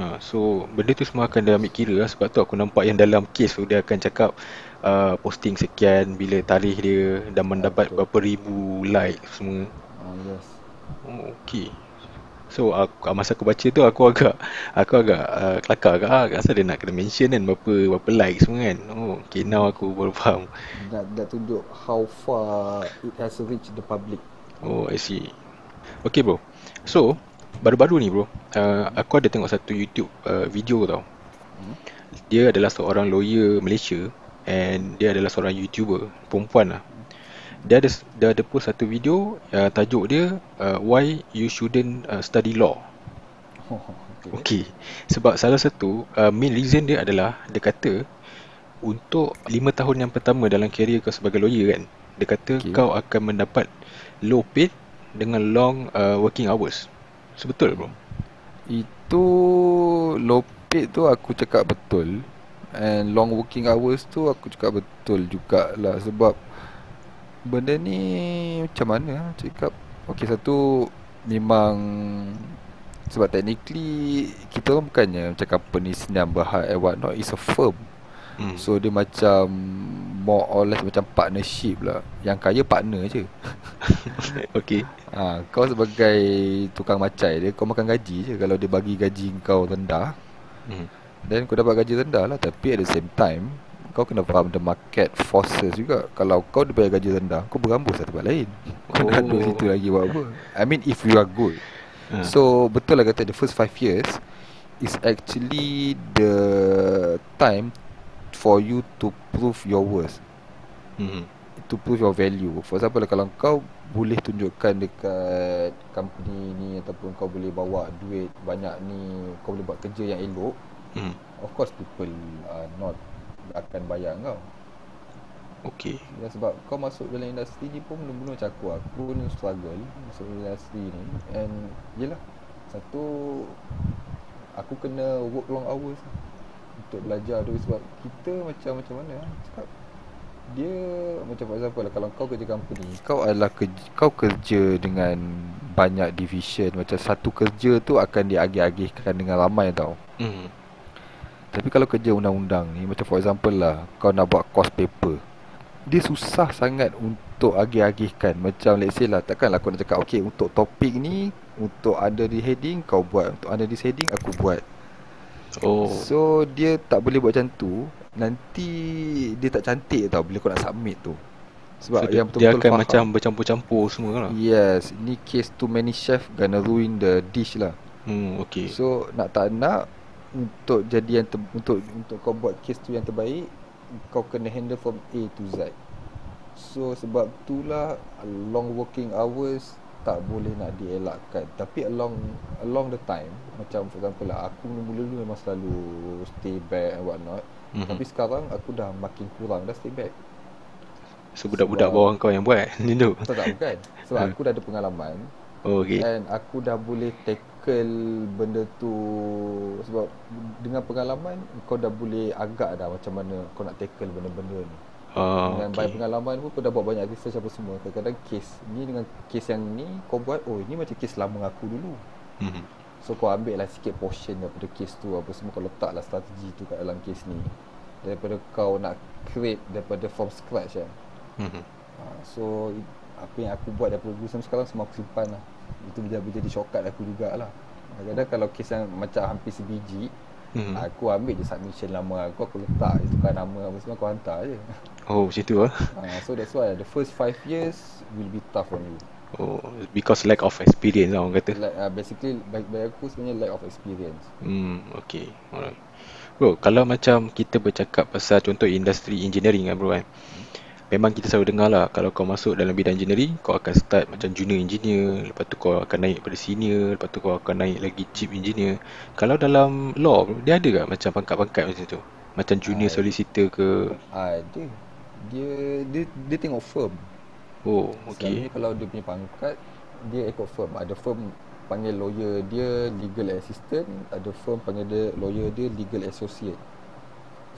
Ha, so benda tu semua akan dia ambil kira lah sebab tu aku nampak yang dalam kes tu dia akan cakap uh, posting sekian bila tarikh dia dan mendapat Betul. berapa ribu like semua. ah, Yes Oh, okay. So aku, masa aku baca tu aku agak aku agak uh, kelakar agak ah, asal dia nak kena mention kan berapa berapa like semua kan. Oh, okay now aku baru faham. nak, nak tunjuk how far it has reached the public Oh, I see. Okay bro. So, baru-baru ni bro, uh, aku ada tengok satu YouTube uh, video tau. Hmm. Dia adalah seorang lawyer Malaysia and dia adalah seorang YouTuber, perempuan lah. Dia ada dia ada post satu video uh, tajuk dia uh, why you shouldn't uh, study law. *laughs* okay. Okey. Sebab salah satu uh, main reason dia adalah dia kata untuk 5 tahun yang pertama dalam career kau sebagai lawyer kan, dia kata Okey. kau akan mendapat low paid dengan long uh, working hours. So betul bro. Itu low tu aku cakap betul. And long working hours tu aku cakap betul jugalah Sebab Benda ni macam mana ah, cakap. Okay satu Memang Sebab technically Kita orang bukannya macam company senang bahar and what not It's a firm Hmm. So dia macam More or less macam partnership lah Yang kaya partner je *laughs* Okey. Ha, kau sebagai tukang macai dia Kau makan gaji je Kalau dia bagi gaji kau rendah Hmm. Then kau dapat gaji rendah lah Tapi at the same time Kau kena faham the market forces juga Kalau kau dia gaji rendah Kau berambus lah tempat lain Kau duduk Oh. situ lagi buat apa I mean if you are good Ha. So betul lah kata the first 5 years Is actually the time For you to prove your worth Hmm. To prove your value For example kalau kau boleh tunjukkan dekat company ni ataupun kau boleh bawa duit banyak ni kau boleh buat kerja yang elok Hmm. of course people are not akan bayar kau Okay. Ya sebab kau masuk dalam industri ni pun mula-mula macam aku Aku ni struggle masuk industri ni And yelah Satu Aku kena work long hours Untuk belajar tu Sebab kita macam macam mana ah, Cakap. Dia Macam for example lah Kalau kau kerja company Kau adalah kerja, Kau kerja dengan Banyak division. Macam satu kerja tu Akan diagih-agihkan Dengan ramai tau. Hmm. tapi kalau kerja undang-undang ni Macam for example lah Kau nak buat course paper Dia susah sangat untuk agih-agihkan. Macam let's say lah Takkanlah aku nak cakap Okay untuk topik ni Untuk under the heading Kau buat. Untuk under this heading Aku buat Oh. So dia tak boleh buat macam tu Nanti Dia tak cantik tau Bila kau nak submit tu Sebab so, yang dia betul-betul akan faham macam bercampur-campur semua lah. Yes Ni case too many chef Gonna ruin the dish lah Hmm, okay. So nak tak nak untuk jadi yang ter, untuk untuk kau buat case tu yang terbaik kau kena handle from A to Z. So sebab itulah long working hours tak boleh nak dielakkan. Tapi along along the time macam for example lah aku mula-mula memang selalu stay back and what not. Mhm. Tapi sekarang aku dah makin kurang dah stay back. So budak-budak sebab- bawah kau yang buat *laughs* macam tu. Tahu tak bukan? Sebab aku dah ada pengalaman Oh, okay. And aku dah boleh tackle benda tu Sebab dengan pengalaman Kau dah boleh agak dah macam mana kau nak tackle benda-benda ni Ah, Dengan banyak okay. pengalaman pun kau dah buat banyak research apa semua Kadang-kadang case ni dengan case yang ni Kau buat oh ni macam case lama aku dulu Mhm. So kau ambil lah sikit portion daripada case tu Apa semua kau letak lah strategi tu kat dalam case ni Daripada kau nak create daripada from scratch kan Mhm. Ha, so i- apa yang aku buat daripada dulu sampai sekarang semua aku simpan lah. Itu menjadi, shortcut aku jugalah. Kadang-kadang kalau kes yang macam hampir sebiji, Mhm. aku ambil je submission lama aku, aku letak je tukar nama apa semua aku hantar je. *laughs* Oh, macam tu ah. Ha, so that's why the first five years will be tough on you. Oh, because lack of experience lah orang kata. Like, uh, basically bagi, bagi aku sebenarnya lack of experience. Hmm, okay. Alright. Bro, kalau macam kita bercakap pasal contoh industri engineering kan bro kan. Memang kita selalu dengar lah kalau kau masuk dalam bidang engineering, kau akan start macam junior engineer, lepas tu kau akan naik pada senior, lepas tu kau akan naik lagi chief engineer. Kalau dalam law, dia ada tak macam pangkat-pangkat macam tu? Macam junior Ah. solicitor ke? Ada. Dia dia dia tengok firm. Oh, okay. kalau dia punya pangkat Dia ikut firm Ada firm panggil lawyer dia legal assistant Ada firm panggil dia lawyer dia legal associate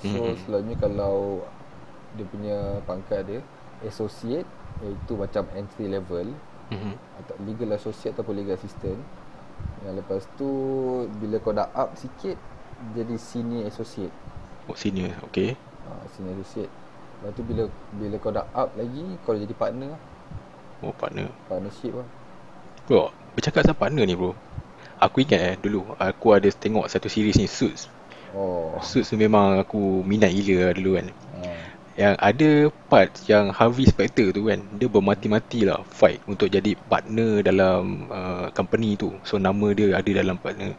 So Mhm. mm-hmm. selalunya kalau Dia punya pangkat dia Associate Iaitu macam entry level Mhm. atau Legal associate ataupun legal assistant Yang lepas tu Bila kau dah up sikit Jadi senior associate Oh, senior. Okay. ha, Senior associate Lepas tu bila bila kau dah up lagi Kau dah jadi partner lah Oh, partner. Partnership lah Bro, bercakap pasal partner ni bro. Aku ingat eh dulu aku ada tengok satu series ni Suits. Oh Suits tu memang aku minat gila lah dulu kan. ha. Yang ada part yang Harvey Specter tu kan Dia bermati-mati lah fight untuk jadi partner dalam uh, company tu So nama dia ada dalam partner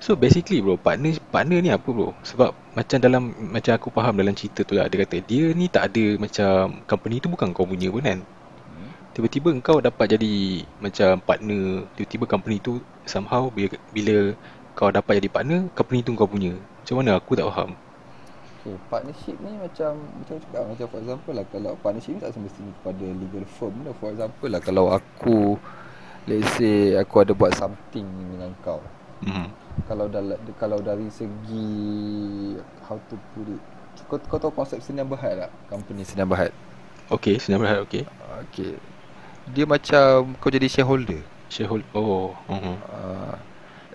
So basically bro partner partner ni apa bro? Sebab macam dalam macam aku faham dalam cerita tu lah Dia kata dia ni tak ada macam company tu bukan kau punya pun kan? Hmm. Tiba-tiba kau dapat jadi macam partner Tiba-tiba company tu somehow bila, bila kau dapat jadi partner Company tu kau punya. Macam mana? Aku tak faham. Okay, partnership ni macam macam cakap macam for example lah kalau partnership ni tak semestinya kepada legal firm lah. For example lah kalau aku let's say aku ada buat something dengan kau hmm. kalau dal- kalau dari segi how to put it. Kau, kau tahu konsep Senian Berhad tak? Company Senian Berhad. Okay, senang berhad okay. Okay. Dia macam kau jadi shareholder. Shareholder Oh uh-huh. uh,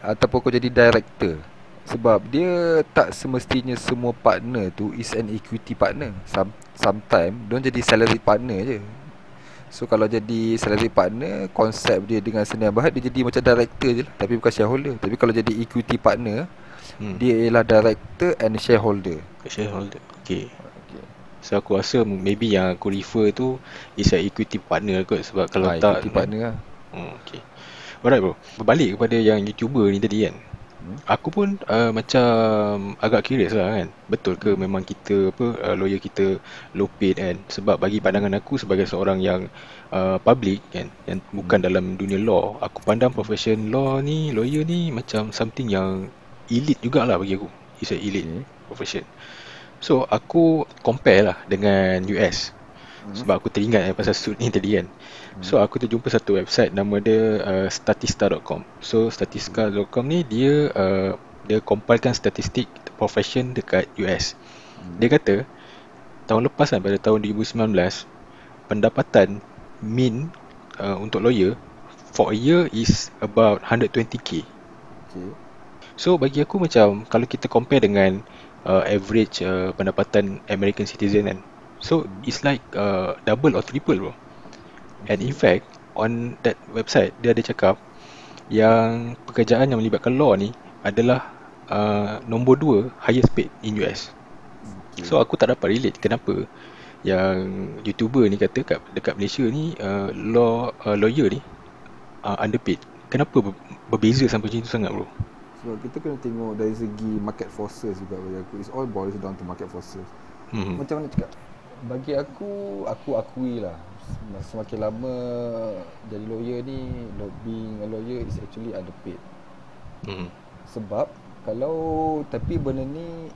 Ataupun kau jadi director. Sebab dia tak semestinya semua partner tu is an equity partner. Some, Sometimes dia jadi salary partner je So kalau jadi salary partner Konsep dia dengan Senian Berhad Dia jadi macam director je lah. Tapi bukan shareholder. Tapi kalau jadi equity partner hmm. Dia ialah director and shareholder. Shareholder. Okay. Okay. So aku rasa maybe yang aku refer tu Is a equity partner kot Sebab kalau ha, tak Equity partner lah. Hmm, Okay. Alright bro. Berbalik kepada yang YouTuber ni tadi kan Aku pun uh, macam agak curious lah kan. Betul ke memang kita apa uh, lawyer kita low paid kan? Sebab bagi pandangan aku sebagai seorang yang uh, public kan, yang bukan dalam dunia law, aku pandang profession law ni, lawyer ni macam something yang elite jugalah bagi aku. It's a elite Okay. profession. So aku compare lah dengan US. Sebab aku teringat eh, pasal suit ni tadi kan. So aku terjumpa satu website nama dia uh, statista.com. So statista.com ni dia uh, dia compilekan statistik profession dekat US. Dia kata tahun lepas kan pada tahun 2019 pendapatan min uh, untuk lawyer for a year is about 120k. Okay. So bagi aku macam kalau kita compare dengan uh, average uh, pendapatan American citizen kan. So it's like uh, double or triple bro. And in fact on that website dia ada cakap yang pekerjaan yang melibatkan law ni adalah uh, nombor dua highest paid in US. So aku tak dapat relate kenapa yang YouTuber ni kata kat dekat Malaysia ni uh, law uh, lawyer ni uh, underpaid. Kenapa ber- berbeza sampai macam tu sangat bro? Sebab kita kena tengok dari segi market forces juga bagi aku. It's all boils down to market forces. Hmm. Macam mana cakap? Bagi aku, aku akui lah. Sem- Semakin lama jadi lawyer ni, being a lawyer is actually underpaid. Hmm. Sebab kalau tapi benda ni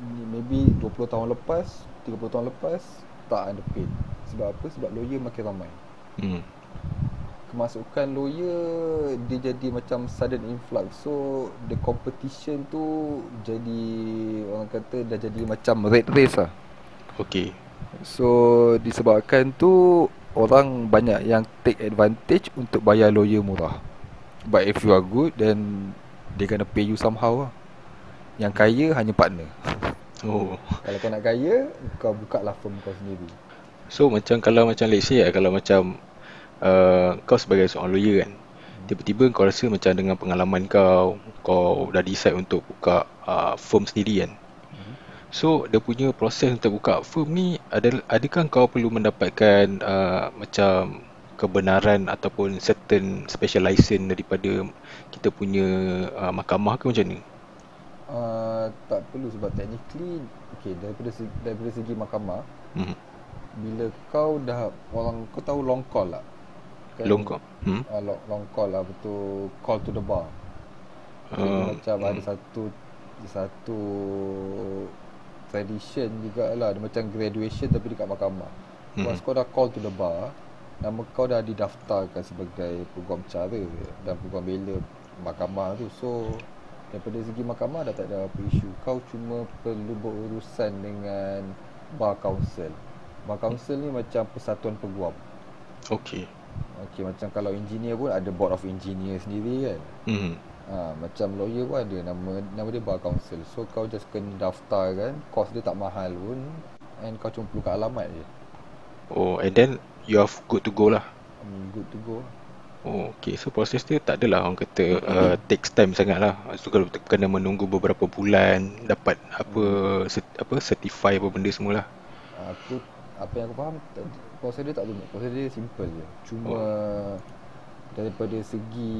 ni maybe 20 tahun lepas, 30 tahun lepas tak underpaid. Sebab apa? Sebab lawyer makin ramai. Hmm. Kemasukan lawyer dia jadi macam sudden influx. So the competition tu jadi orang kata dah jadi macam red race lah. Okay. So disebabkan tu orang banyak yang take advantage untuk bayar lawyer murah. But if you are good then they gonna pay you somehow lah. Yang kaya hanya partner. Oh. Kalau kau nak kaya, kau buka lah firm kau sendiri. So macam kalau macam let's say lah, kalau macam uh, kau sebagai seorang lawyer kan Tiba-tiba kau rasa macam dengan pengalaman kau Kau dah decide untuk buka uh, firm sendiri kan So dia punya proses untuk buka firm ni ada, Adakah kau perlu mendapatkan uh, macam kebenaran ataupun certain special license daripada kita punya uh, mahkamah ke macam ni? Uh, tak perlu sebab technically okay, daripada segi, daripada segi mahkamah Hmm. bila kau dah orang kau tahu long call tak? Kan? Long call? Hmm? Uh, long, long call lah betul call to the bar. Uh, macam ada satu satu tradition jugalah dia macam graduation tapi dekat mahkamah. Hmm. Once kau dah call to the bar, nama kau dah didaftarkan sebagai peguam cara dan peguam bela mahkamah tu. So daripada segi mahkamah dah tak ada apa isu. Kau cuma perlu berurusan dengan bar council. Bar council ni macam persatuan peguam. Okay. Okey macam kalau engineer pun ada board of engineer sendiri kan. Hmm. Ha, macam lawyer pun ada nama nama dia bar council. So kau just kena daftar kan. Kos dia tak mahal pun and kau cuma perlu kat alamat je. Oh, and then you are good to go lah. Um, good to go. Oh, okay. So proses dia tak adalah orang kata uh, takes time sangat lah. So kalau kena menunggu beberapa bulan dapat apa cert, apa certify apa benda semua lah. Aku apa yang aku faham proses dia tak rumit. Proses dia simple je. Cuma daripada segi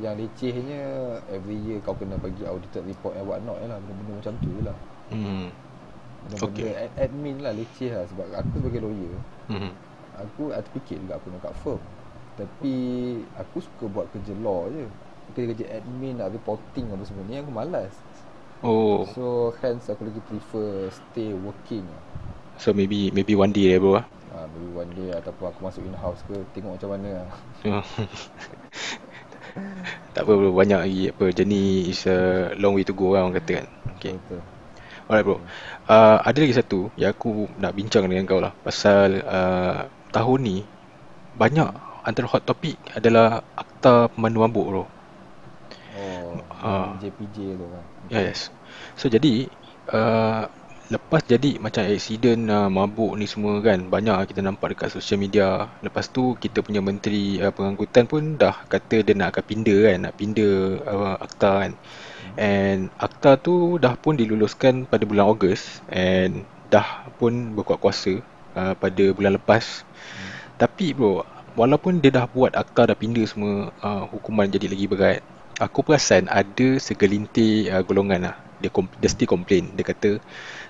yang lecehnya every year kau kena bagi audited report and what not lah benda-benda macam tu lah. Hmm. Benda-benda Okay. ad- admin lah leceh lah sebab aku sebagai lawyer Hmm. Aku ada fikir juga aku nak kat firm Tapi aku suka buat kerja law je Kerja-kerja admin nak reporting apa semua ni aku malas Oh, So hence aku lagi prefer stay working so maybe maybe one day lah bro ah. Ha, Maybe one day ataupun aku masuk in-house ke Tengok macam mana lah *laughs* tak apa bro, banyak lagi apa journey is a long way to go lah orang kata kan. Okay. Betul Alright bro. Uh, ada lagi satu yang aku nak bincang dengan kau lah pasal uh, tahun ni banyak antara hot topic adalah akta pemandu mabuk bro. Oh Ah. JPJ tu kan Yes. So jadi uh, lepas jadi macam accident uh, mabuk ni semua kan banyak kita nampak dekat social media. Lepas tu kita punya menteri uh, pengangkutan pun dah kata dia nak akan pindah kan, nak pindah uh, akta kan. And akta tu dah pun diluluskan pada bulan Ogos and dah pun berkuat kuasa uh, pada bulan lepas. Tapi bro, walaupun dia dah buat akta dah pindah semua uh, hukuman jadi lagi berat. aku perasan ada segelintir uh, golongan lah. Dia, dia still complain. Dia kata,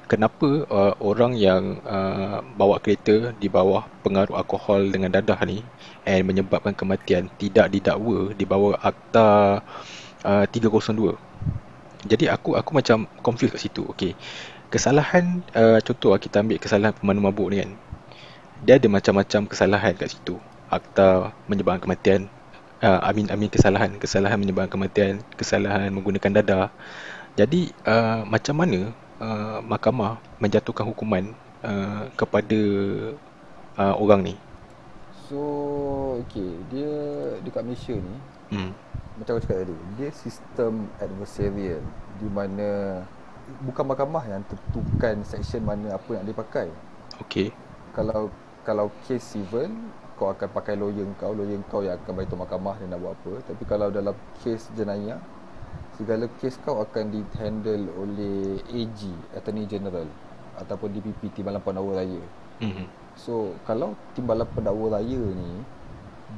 kenapa uh, orang yang uh, bawa kereta di bawah pengaruh alkohol dengan dadah ni and menyebabkan kematian tidak didakwa di bawah akta uh, 302. Jadi aku aku macam confused kat situ. Okey. Kesalahan uh, contoh lah kita ambil kesalahan pemandu mabuk ni kan. Dia ada macam-macam kesalahan kat situ. Akta menyebabkan kematian, uh, amin amin kesalahan kesalahan menyebabkan kematian kesalahan menggunakan dadah jadi uh, macam mana uh, mahkamah menjatuhkan hukuman uh, kepada uh, orang ni? So okey dia dekat Malaysia ni hmm. macam aku cakap tadi dia sistem adversarial di mana bukan mahkamah yang tentukan section mana apa yang dia pakai. Okey kalau kalau kes civil kau akan pakai lawyer kau lawyer kau yang akan beritahu mahkamah dia nak buat apa. Tapi kalau dalam kes jenayah segala kes kau akan dihandle oleh AG Attorney General ataupun DPP Timbalan Pendakwa Raya. Mm-hmm. so kalau Timbalan Pendakwa Raya ni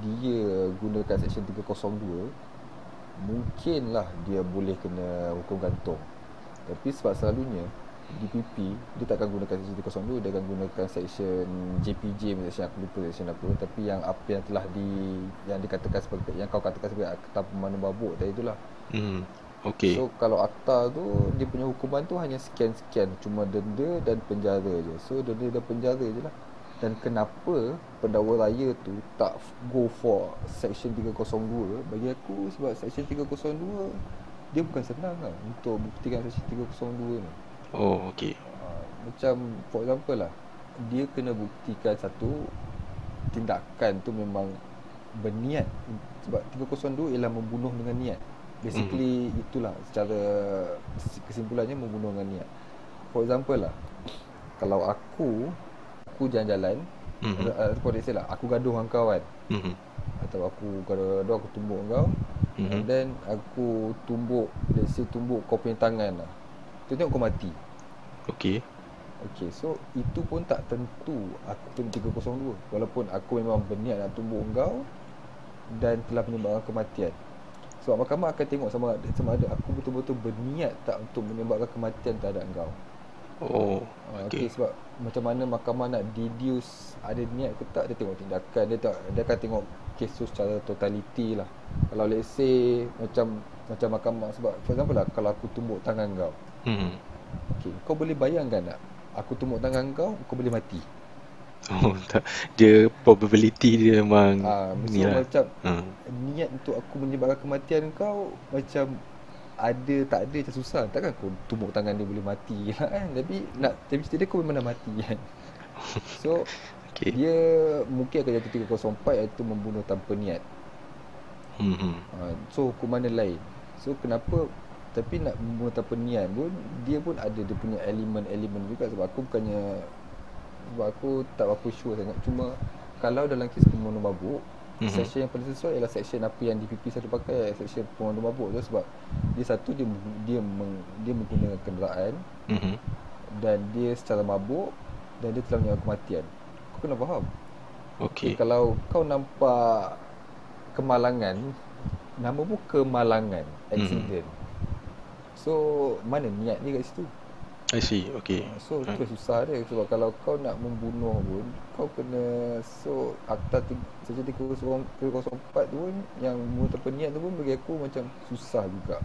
dia gunakan section 302 mungkinlah dia boleh kena hukum gantung. Tapi sebab selalunya DPP dia tak akan gunakan section 302 dia akan gunakan section JPJ section aku lupa section apa. Tapi yang apa yang telah di yang dikatakan sebagai yang kau katakan sebagai akta pemandu babuk tadi itulah. Hmm okey. So kalau akta tu dia punya hukuman tu hanya sekian-sekian. Cuma denda dan penjara je. So denda dan penjara je lah. Dan kenapa pendakwa raya tu tak go for section 302 bagi aku sebab section 302 dia bukan senang lah untuk buktikan section 302 ni. Oh, okey. Uh, macam for example lah, dia kena buktikan satu tindakan tu memang berniat. Sebab 302 ialah membunuh dengan niat. Basically mm-hmm. itulah secara kesimpulannya membunuh dengan niat. For example lah, kalau aku aku jalan-jalan mm-hmm. ataupun uh, lah, aku gaduh dengan kau kan. Mm-hmm. Atau aku gaduh aku tumbuk kau. Mm-hmm. And then aku tumbuk let's say tumbuk kau punya tangan lah. Tengok kau mati. Okey. Okey, so itu pun tak tentu aku tu 302 walaupun aku memang berniat nak tumbuk kau dan telah menyebabkan kematian. Sebab mahkamah akan tengok sama ada, sama ada aku betul-betul berniat tak untuk menyebabkan kematian terhadap kau. Oh, ah, okey. Okay, sebab macam mana mahkamah nak deduce ada niat ke tak dia tengok tindakan dia tak dia akan tengok kes tu secara totality lah. Kalau let's say macam macam mahkamah sebab for example lah kalau aku tumbuk tangan kau. Hmm. Okay, kau boleh bayangkan tak Aku tumbuk tangan kau, kau boleh mati Oh *laughs* tak Dia probability dia memang ha, ni lah. Macam ha. Niat untuk aku menyebabkan kematian kau Macam Ada tak ada macam susah Takkan kau tumbuk tangan dia boleh mati *laughs* kan Tapi nak Tapi cerita dia kau memang dah mati *laughs* kan So okay. Dia Mungkin akan jatuh 304 Iaitu membunuh tanpa niat hmm. ha, So hukuman dia lain So kenapa tapi nak membunuh tanpa niat pun dia pun ada dia punya elemen-elemen juga sebab aku bukannya sebab aku tak berapa sure sangat. Cuma kalau dalam kes pembunuh mabuk mm-hmm. section yang paling sesuai ialah section apa yang DPP satu pakai section pembunuh mabuk tu. Sebab dia satu dia dia meng, dia menggunakan kenderaan mm-hmm. dan dia secara mabuk dan dia telah menyebabkan kematian. Kau kena faham? Okey. Okay, kalau kau nampak kemalangan nama pun kemalangan accident. Mm-hmm. So mana niat dia kat situ I see, okay ah, So itu hmm. susah dia Sebab kalau kau nak membunuh pun Kau kena So akta Saja 304 tu pun Yang membunuh tanpa niat tu pun Bagi aku macam susah juga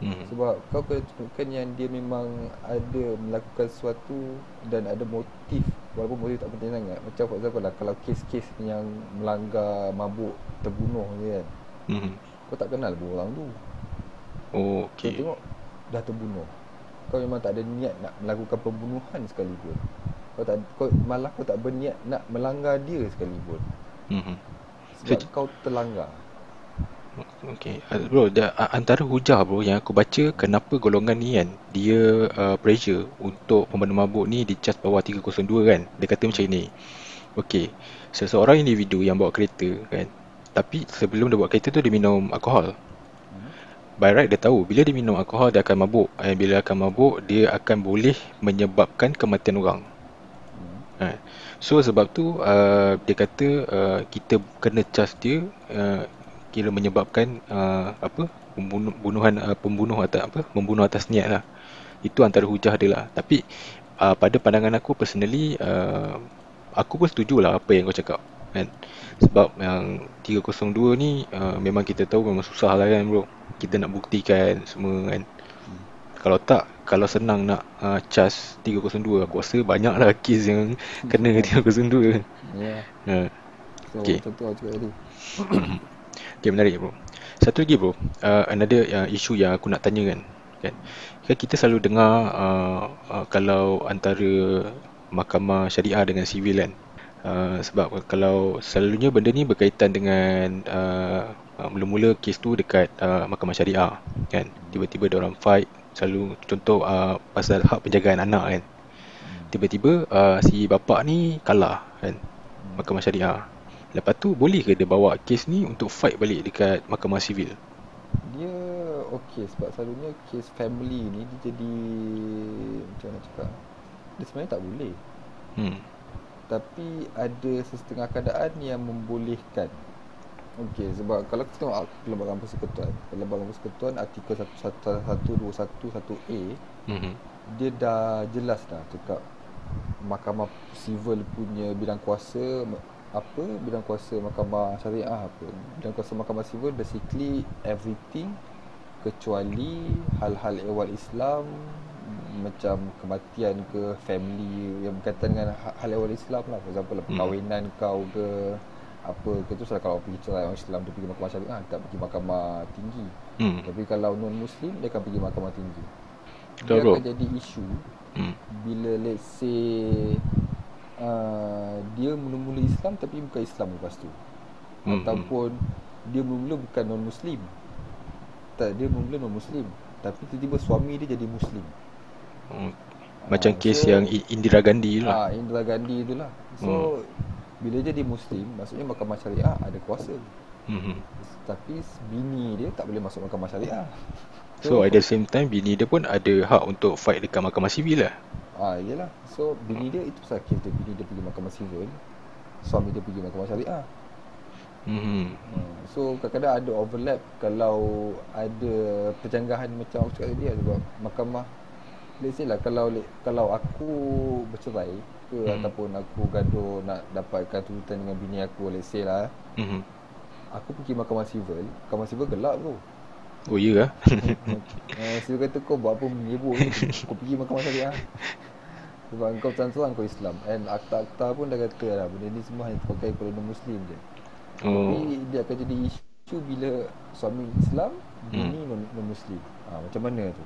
hmm. Sebab kau kena tunjukkan yang dia memang Ada melakukan sesuatu Dan ada motif Walaupun motif tak penting sangat Macam for example lah Kalau kes-kes yang melanggar mabuk Terbunuh je kan hmm. Kau tak kenal pun orang tu Oh, okay. Kau tengok dah terbunuh kau memang tak ada niat nak melakukan pembunuhan sekalipun kau tak kau malah kau tak berniat nak melanggar dia sekalipun mm-hmm. sebab so, kau terlanggar Okay, uh, bro, da, antara hujah bro yang aku baca kenapa golongan ni kan dia uh, pressure untuk pemandu mabuk ni di charge bawah 302 kan. Dia kata macam ni. Okay, seseorang individu yang bawa kereta kan. Tapi sebelum dia bawa kereta tu dia minum alkohol by right dia tahu bila dia minum alkohol dia akan mabuk eh, bila akan mabuk dia akan boleh menyebabkan kematian orang hmm. eh. so sebab tu uh, dia kata uh, kita kena charge dia uh, kira menyebabkan uh, apa pembunuhan uh, pembunuh atau apa membunuh atas niat lah itu antara hujah dia lah tapi uh, pada pandangan aku personally uh, aku pun setuju lah apa yang kau cakap kan? Sebab yang 302 ni uh, memang kita tahu memang susah lah kan bro. Kita nak buktikan semua kan. Hmm. kalau tak kalau senang nak uh, cas 302 aku rasa banyak lah kes yang *laughs* kena 302 kan ya. Yeah. uh. so, okay. tadi. *coughs* Okay menarik bro. Satu lagi bro. Uh, another uh, issue yang aku nak tanya kan kan, kan kita selalu dengar uh, uh, kalau antara mahkamah syariah dengan sivil kan uh, sebab kalau selalunya benda ni berkaitan dengan uh, mula-mula kes tu dekat uh, mahkamah syariah kan? Tiba-tiba dia orang fight selalu contoh uh, pasal hak penjagaan anak kan? Tiba-tiba uh, si bapa ni kalah kan? Mahkamah syariah. Lepas tu boleh ke dia bawa kes ni untuk fight balik dekat mahkamah sivil? Dia okey sebab selalunya kes family ni dia jadi macam mana cakap? Dia sebenarnya tak boleh. Hmm. Tapi ada sesetengah keadaan yang membolehkan. Okey, sebab kalau kita tengok Lembaga Persekutuan, Lembaga Persekutuan artikel 1121 a mm-hmm. dia dah jelas dah cakap Mahkamah Sivil punya bidang kuasa apa bidang kuasa mahkamah syariah apa. Bidang kuasa mahkamah sivil basically everything kecuali hal-hal ehwal Islam macam kematian ke family yang berkaitan dengan hal ehwal Islam lah for example hmm. perkahwinan hmm. kau ke apa ke tu kalau pergi cerai orang Islam dia pergi mahkamah syariah tak pergi mahkamah tinggi hmm. tapi kalau non muslim dia akan pergi mahkamah tinggi dia Betul akan jadi isu hmm. bila let's say uh, dia mula-mula Islam tapi bukan Islam lepas tu hmm. ataupun dia mula-mula bukan non muslim tak dia mula-mula non muslim tapi tiba-tiba suami dia jadi muslim hmm. macam uh, kes so, yang Indira Gandhi lah. Ah, Indira Gandhi tu lah. So, hmm bila jadi muslim maksudnya mahkamah syariah ada kuasa mm-hmm. tapi bini dia tak boleh masuk mahkamah syariah so, so at the same time bini dia pun ada hak untuk fight dekat mahkamah sivil lah ah iyalah so bini dia itu pasal kes dia bini dia pergi mahkamah sivil suami dia pergi mahkamah syariah mm-hmm. so kadang-kadang ada overlap kalau ada perjanggahan macam aku cakap tadi sebab mahkamah let's say lah kalau kalau aku bercerai ke hmm. ataupun aku gaduh nak dapatkan tuntutan dengan bini aku let's say lah hmm. aku pergi mahkamah civil mahkamah civil gelap bro. Oh iya lah *laughs* eh, kata kau buat apa menyebut ni kau pergi mahkamah syariah sebab kau terang kau Islam. And akta-akta pun dah kata lah benda ni semua hanya terpakai kepada non-Muslim je. Oh. tapi dia akan jadi isu bila suami Islam bini hmm. non-Muslim ha, macam mana tu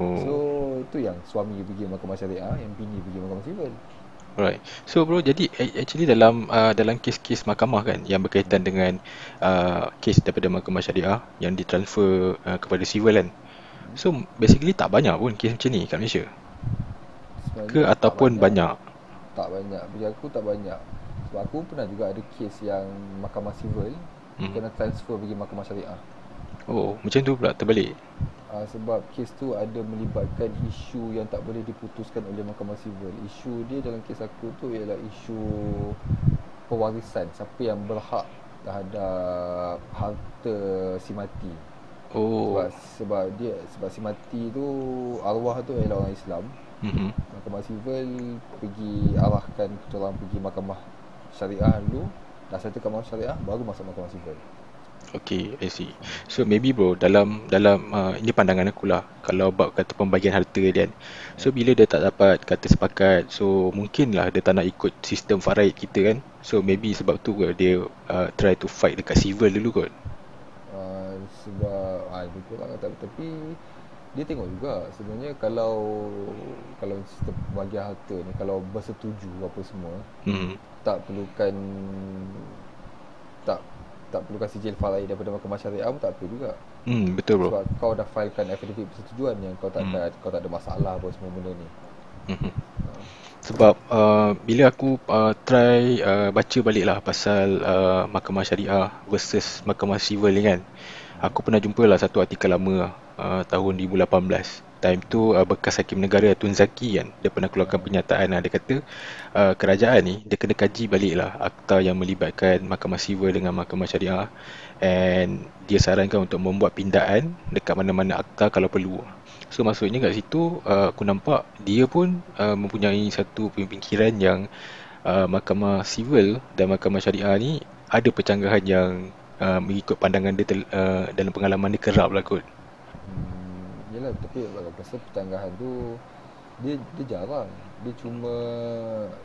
oh. so itu yang suami pergi mahkamah syariah yang bini pergi mahkamah civil Alright. So bro, jadi actually dalam uh, dalam kes-kes mahkamah kan yang berkaitan dengan uh, kes daripada mahkamah syariah yang ditransfer uh, kepada civil kan. So basically tak banyak pun kes macam ni kat Malaysia. Sebenarnya Ke ataupun banyak. banyak? Tak banyak. Bagi aku tak banyak. Sebab aku pernah juga ada kes yang mahkamah civil hmm. kena transfer pergi mahkamah syariah. Oh, macam tu pula terbalik uh, sebab kes tu ada melibatkan isu yang tak boleh diputuskan oleh mahkamah sivil. Isu dia dalam kes aku tu ialah isu pewarisan siapa yang berhak terhadap harta si mati. Oh. Sebab, sebab dia sebab si mati tu arwah tu ialah orang Islam. Mm-hmm. Mahkamah sivil pergi arahkan kita orang pergi mahkamah syariah dulu. Dah satu mahkamah syariah baru masuk mahkamah sivil. Okay, I see. So maybe bro, dalam dalam uh, ini pandangan aku lah. Kalau bab kata pembagian harta dia kan. So bila dia tak dapat kata sepakat, so mungkin lah dia tak nak ikut sistem faraid kita kan. So maybe sebab tu ke dia uh, try to fight dekat civil dulu kot. Uh, sebab, ah, betul lah tapi, tapi dia tengok juga sebenarnya kalau kalau sistem pembagian harta ni kalau bersetuju apa semua hmm. tak perlukan tak tak perlu kasih jail file daripada mahkamah syariah pun tak perlu juga. Hmm, betul bro. Sebab kau dah filekan affidavit persetujuan yang kau tak hmm. ada kau tak ada masalah apa semua benda ni. Hmm. Sebab uh, bila aku uh, try uh, baca balik lah pasal uh, mahkamah syariah versus mahkamah civil ni kan. Aku pernah jumpa lah satu artikel lama uh, tahun 2018. Time tu uh, bekas hakim negara Tun Zaki kan dia pernah keluarkan pernyataan uh, dia kata uh, kerajaan ni dia kena kaji balik lah akta yang melibatkan mahkamah sivil dengan mahkamah syariah. And dia sarankan untuk membuat pindaan dekat mana-mana akta kalau perlu. So maksudnya kat situ uh, aku nampak dia pun uh, mempunyai satu pemikiran yang uh, mahkamah sivil dan mahkamah syariah ni ada percanggahan yang uh, mengikut pandangan dia tel, uh, dalam pengalaman dia kerap lah kot Yelah tapi aku rasa pertanggahan tu dia dia jarang. Dia cuma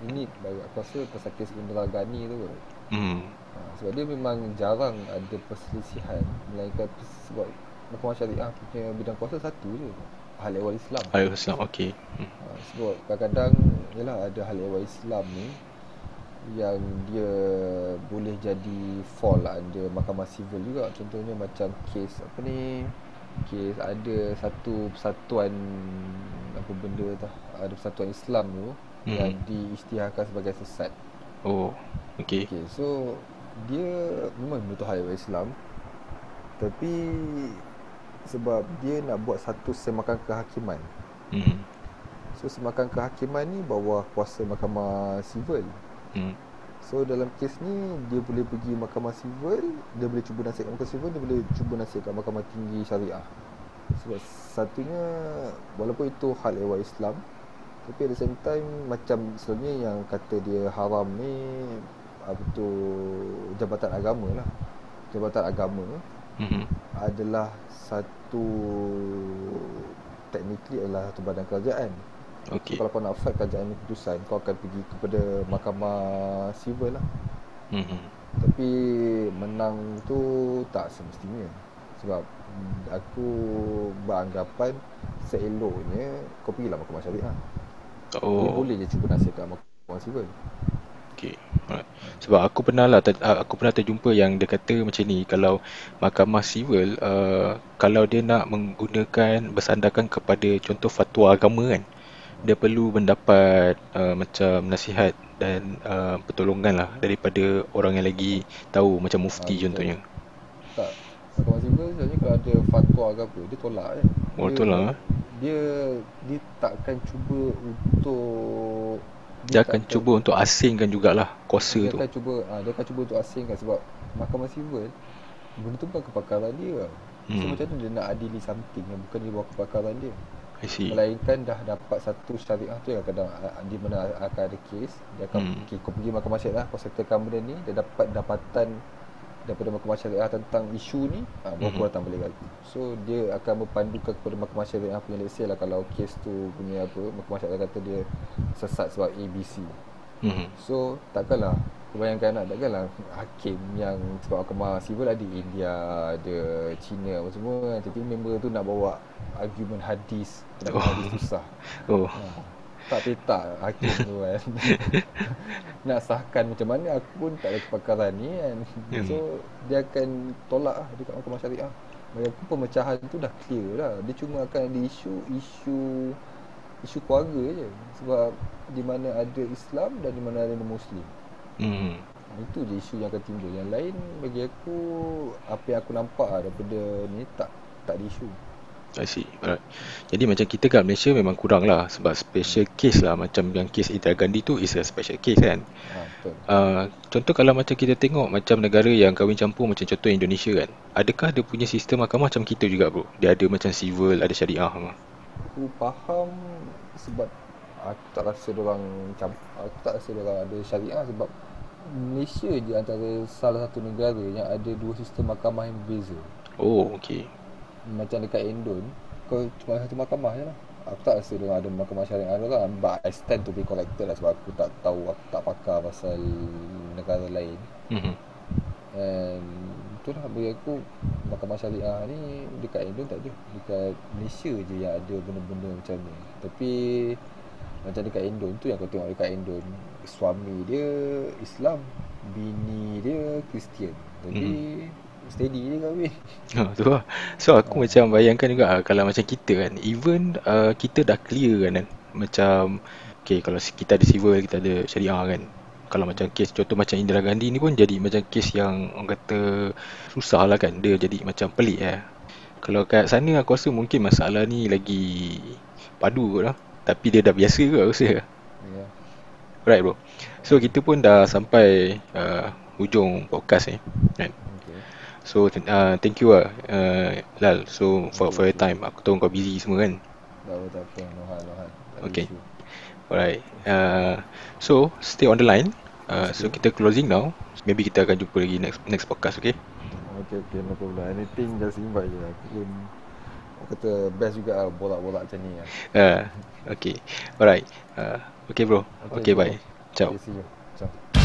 ini aku rasa pasal kes Indra Gani tu kot. hmm. Ha, sebab dia memang jarang ada perselisihan melainkan sebab Mahkamah Syariah punya bidang kuasa satu je. Hal ehwal Islam. Hal Islam, okey. Hmm. Ha, sebab kadang-kadang yalah ada hal ehwal Islam ni yang dia boleh jadi fall under mahkamah sivil juga contohnya macam kes apa ni kes ada satu persatuan apa benda tu ada persatuan Islam tu Hmm. yang diisytiharkan sebagai sesat Oh, okey. Okay, so dia memang betul hal Islam tapi sebab dia nak buat satu semakan kehakiman Hmm. so semakan kehakiman ni bawah kuasa mahkamah sivil Hmm. So dalam kes ni dia boleh pergi mahkamah sivil, dia boleh cuba nasihatkan mahkamah sivil, dia boleh cuba nasihatkan mahkamah tinggi syariah. Sebab satunya walaupun itu hal ehwal Islam tapi at the same time macam selalunya yang kata dia haram ni apa tu jabatan agama lah. Jabatan agama Hmm. adalah satu technically adalah satu badan kerajaan. Okey. So, kalau kau nak fight kerajaan ni keputusan kau akan pergi kepada mahkamah sivil lah. Hmm. Tapi menang tu tak semestinya Sebab aku beranggapan seeloknya kau pergilah mahkamah syariah Dia Oh, boleh je cuba nasihatkan mahkamah okey. Alright. Sebab aku pernah lah ter, uh, aku pernah terjumpa yang dia kata macam ni kalau mahkamah sivil uh, kalau dia nak menggunakan bersandarkan kepada contoh fatwa agama kan dia perlu mendapat uh, macam nasihat dan uh, pertolongan lah daripada orang yang lagi tahu macam mufti betul. contohnya. Tak Mahkamah sivil sebenarnya kalau ada fatwa ke apa Dia tolak je Oh, dia, tolak, eh? Dia Dia takkan cuba untuk Dia akan cuba untuk asingkan jugalah kuasa dia tu. akan cuba ha, dia akan cuba untuk asingkan sebab mahkamah sivil benda tu bukan kepakaran dia. Hmm. So Hmm. macam mana dia nak adili something yang bukan di bawah kepakaran dia. Melainkan dah dapat satu syariah tu yang kadang ah, di mana akan ada kes, dia akan Hmm. hmm. okay, kau pergi mahkamah syariah, kau settlekan benda ni, dia dapat dapatan daripada mahkamah syariah tentang isu ni, ha, baru Mhm. kau datang balik lagi. So dia akan berpandukan kepada mahkamah syariah punya let's say lah kalau kes tu punya apa, mahkamah syariah kata dia sesat sebab ABC. Hmm. So takkanlah bayangkan nak takkanlah Hakim yang Sebab mahkamah civil ada India Ada China apa semua kan Tapi member tu nak bawa Argument hadis Nak Oh. hadis susah Oh. ha. Tak petak Hakim tu kan *laughs* Nak sahkan macam mana Aku pun tak ada kepakaran ni kan Hmm. So Dia akan tolak lah Dekat mahkamah syariah Bagi aku pemecahan tu dah clear lah Dia cuma akan ada isu Isu Isu keluarga je Sebab Di mana ada Islam Dan di mana ada Muslim Hmm. itu je isu yang akan timbul Yang lain bagi aku Apa yang aku nampak lah daripada ni Tak tak ada isu I see. Alright. Jadi macam kita kat Malaysia memang kurang lah sebab special case lah macam yang case Indira Gandhi tu is a special case kan. ha, Betul Uh, contoh kalau macam kita tengok macam negara yang kahwin campur macam contoh Indonesia kan. Adakah dia punya sistem mahkamah macam kita juga bro? Dia ada macam civil, ada syariah. Aku faham Sebab Aku tak rasa orang macam Aku tak rasa orang ada syariah Sebab Malaysia je antara salah satu negara Yang ada dua sistem mahkamah yang berbeza. Oh, okay. Macam dekat Indon Kau cuma satu mahkamah je lah. Aku tak rasa dia ada mahkamah syariah ada lah But I stand to be corrected lah Sebab aku tak tahu Aku tak pakar pasal negara lain. Mm-hmm. And Itulah bagi aku Mahkamah syariah ni Dekat Indon tak ada. Dekat Malaysia je yang ada benda-benda macam ni. Tapi Macam dekat Indon tu yang kau tengok dekat Indon Suami dia Islam Bini dia Kristian Jadi Steady je kahwin Ha, *laughs* tu lah. So aku macam bayangkan juga ah, kalau macam kita kan, even uh, kita dah clear kan, kan macam okay kalau kita ada civil, kita ada syariah kan. Kalau macam kes contoh macam Indira Gandhi ni pun jadi macam kes yang orang kata susah lah kan. Dia jadi macam pelik eh. Kalau kat sana aku rasa mungkin masalah ni lagi padu kot lah. Tapi dia dah biasa aku rasa. Ya. Right bro. So kita pun dah sampai uh, hujung podcast ni. Kan? Okay. So uh, thank you lah uh, Lal. So for, for your time. Aku tahu kau busy semua kan. Tak apa, tak apa. No hal, no hal. Okay. Alright. Uh, so stay on the line. Uh, so kita closing now. Maybe kita akan jumpa lagi next next podcast, okay? Okay, okay, no problem. Anything just invite je. Aku pun Aku kata best juga lah borak-borak macam ni lah. Uh, Okay. Alright. Uh, okay bro. Okay, okay bye. Bro. Ciao. Okay,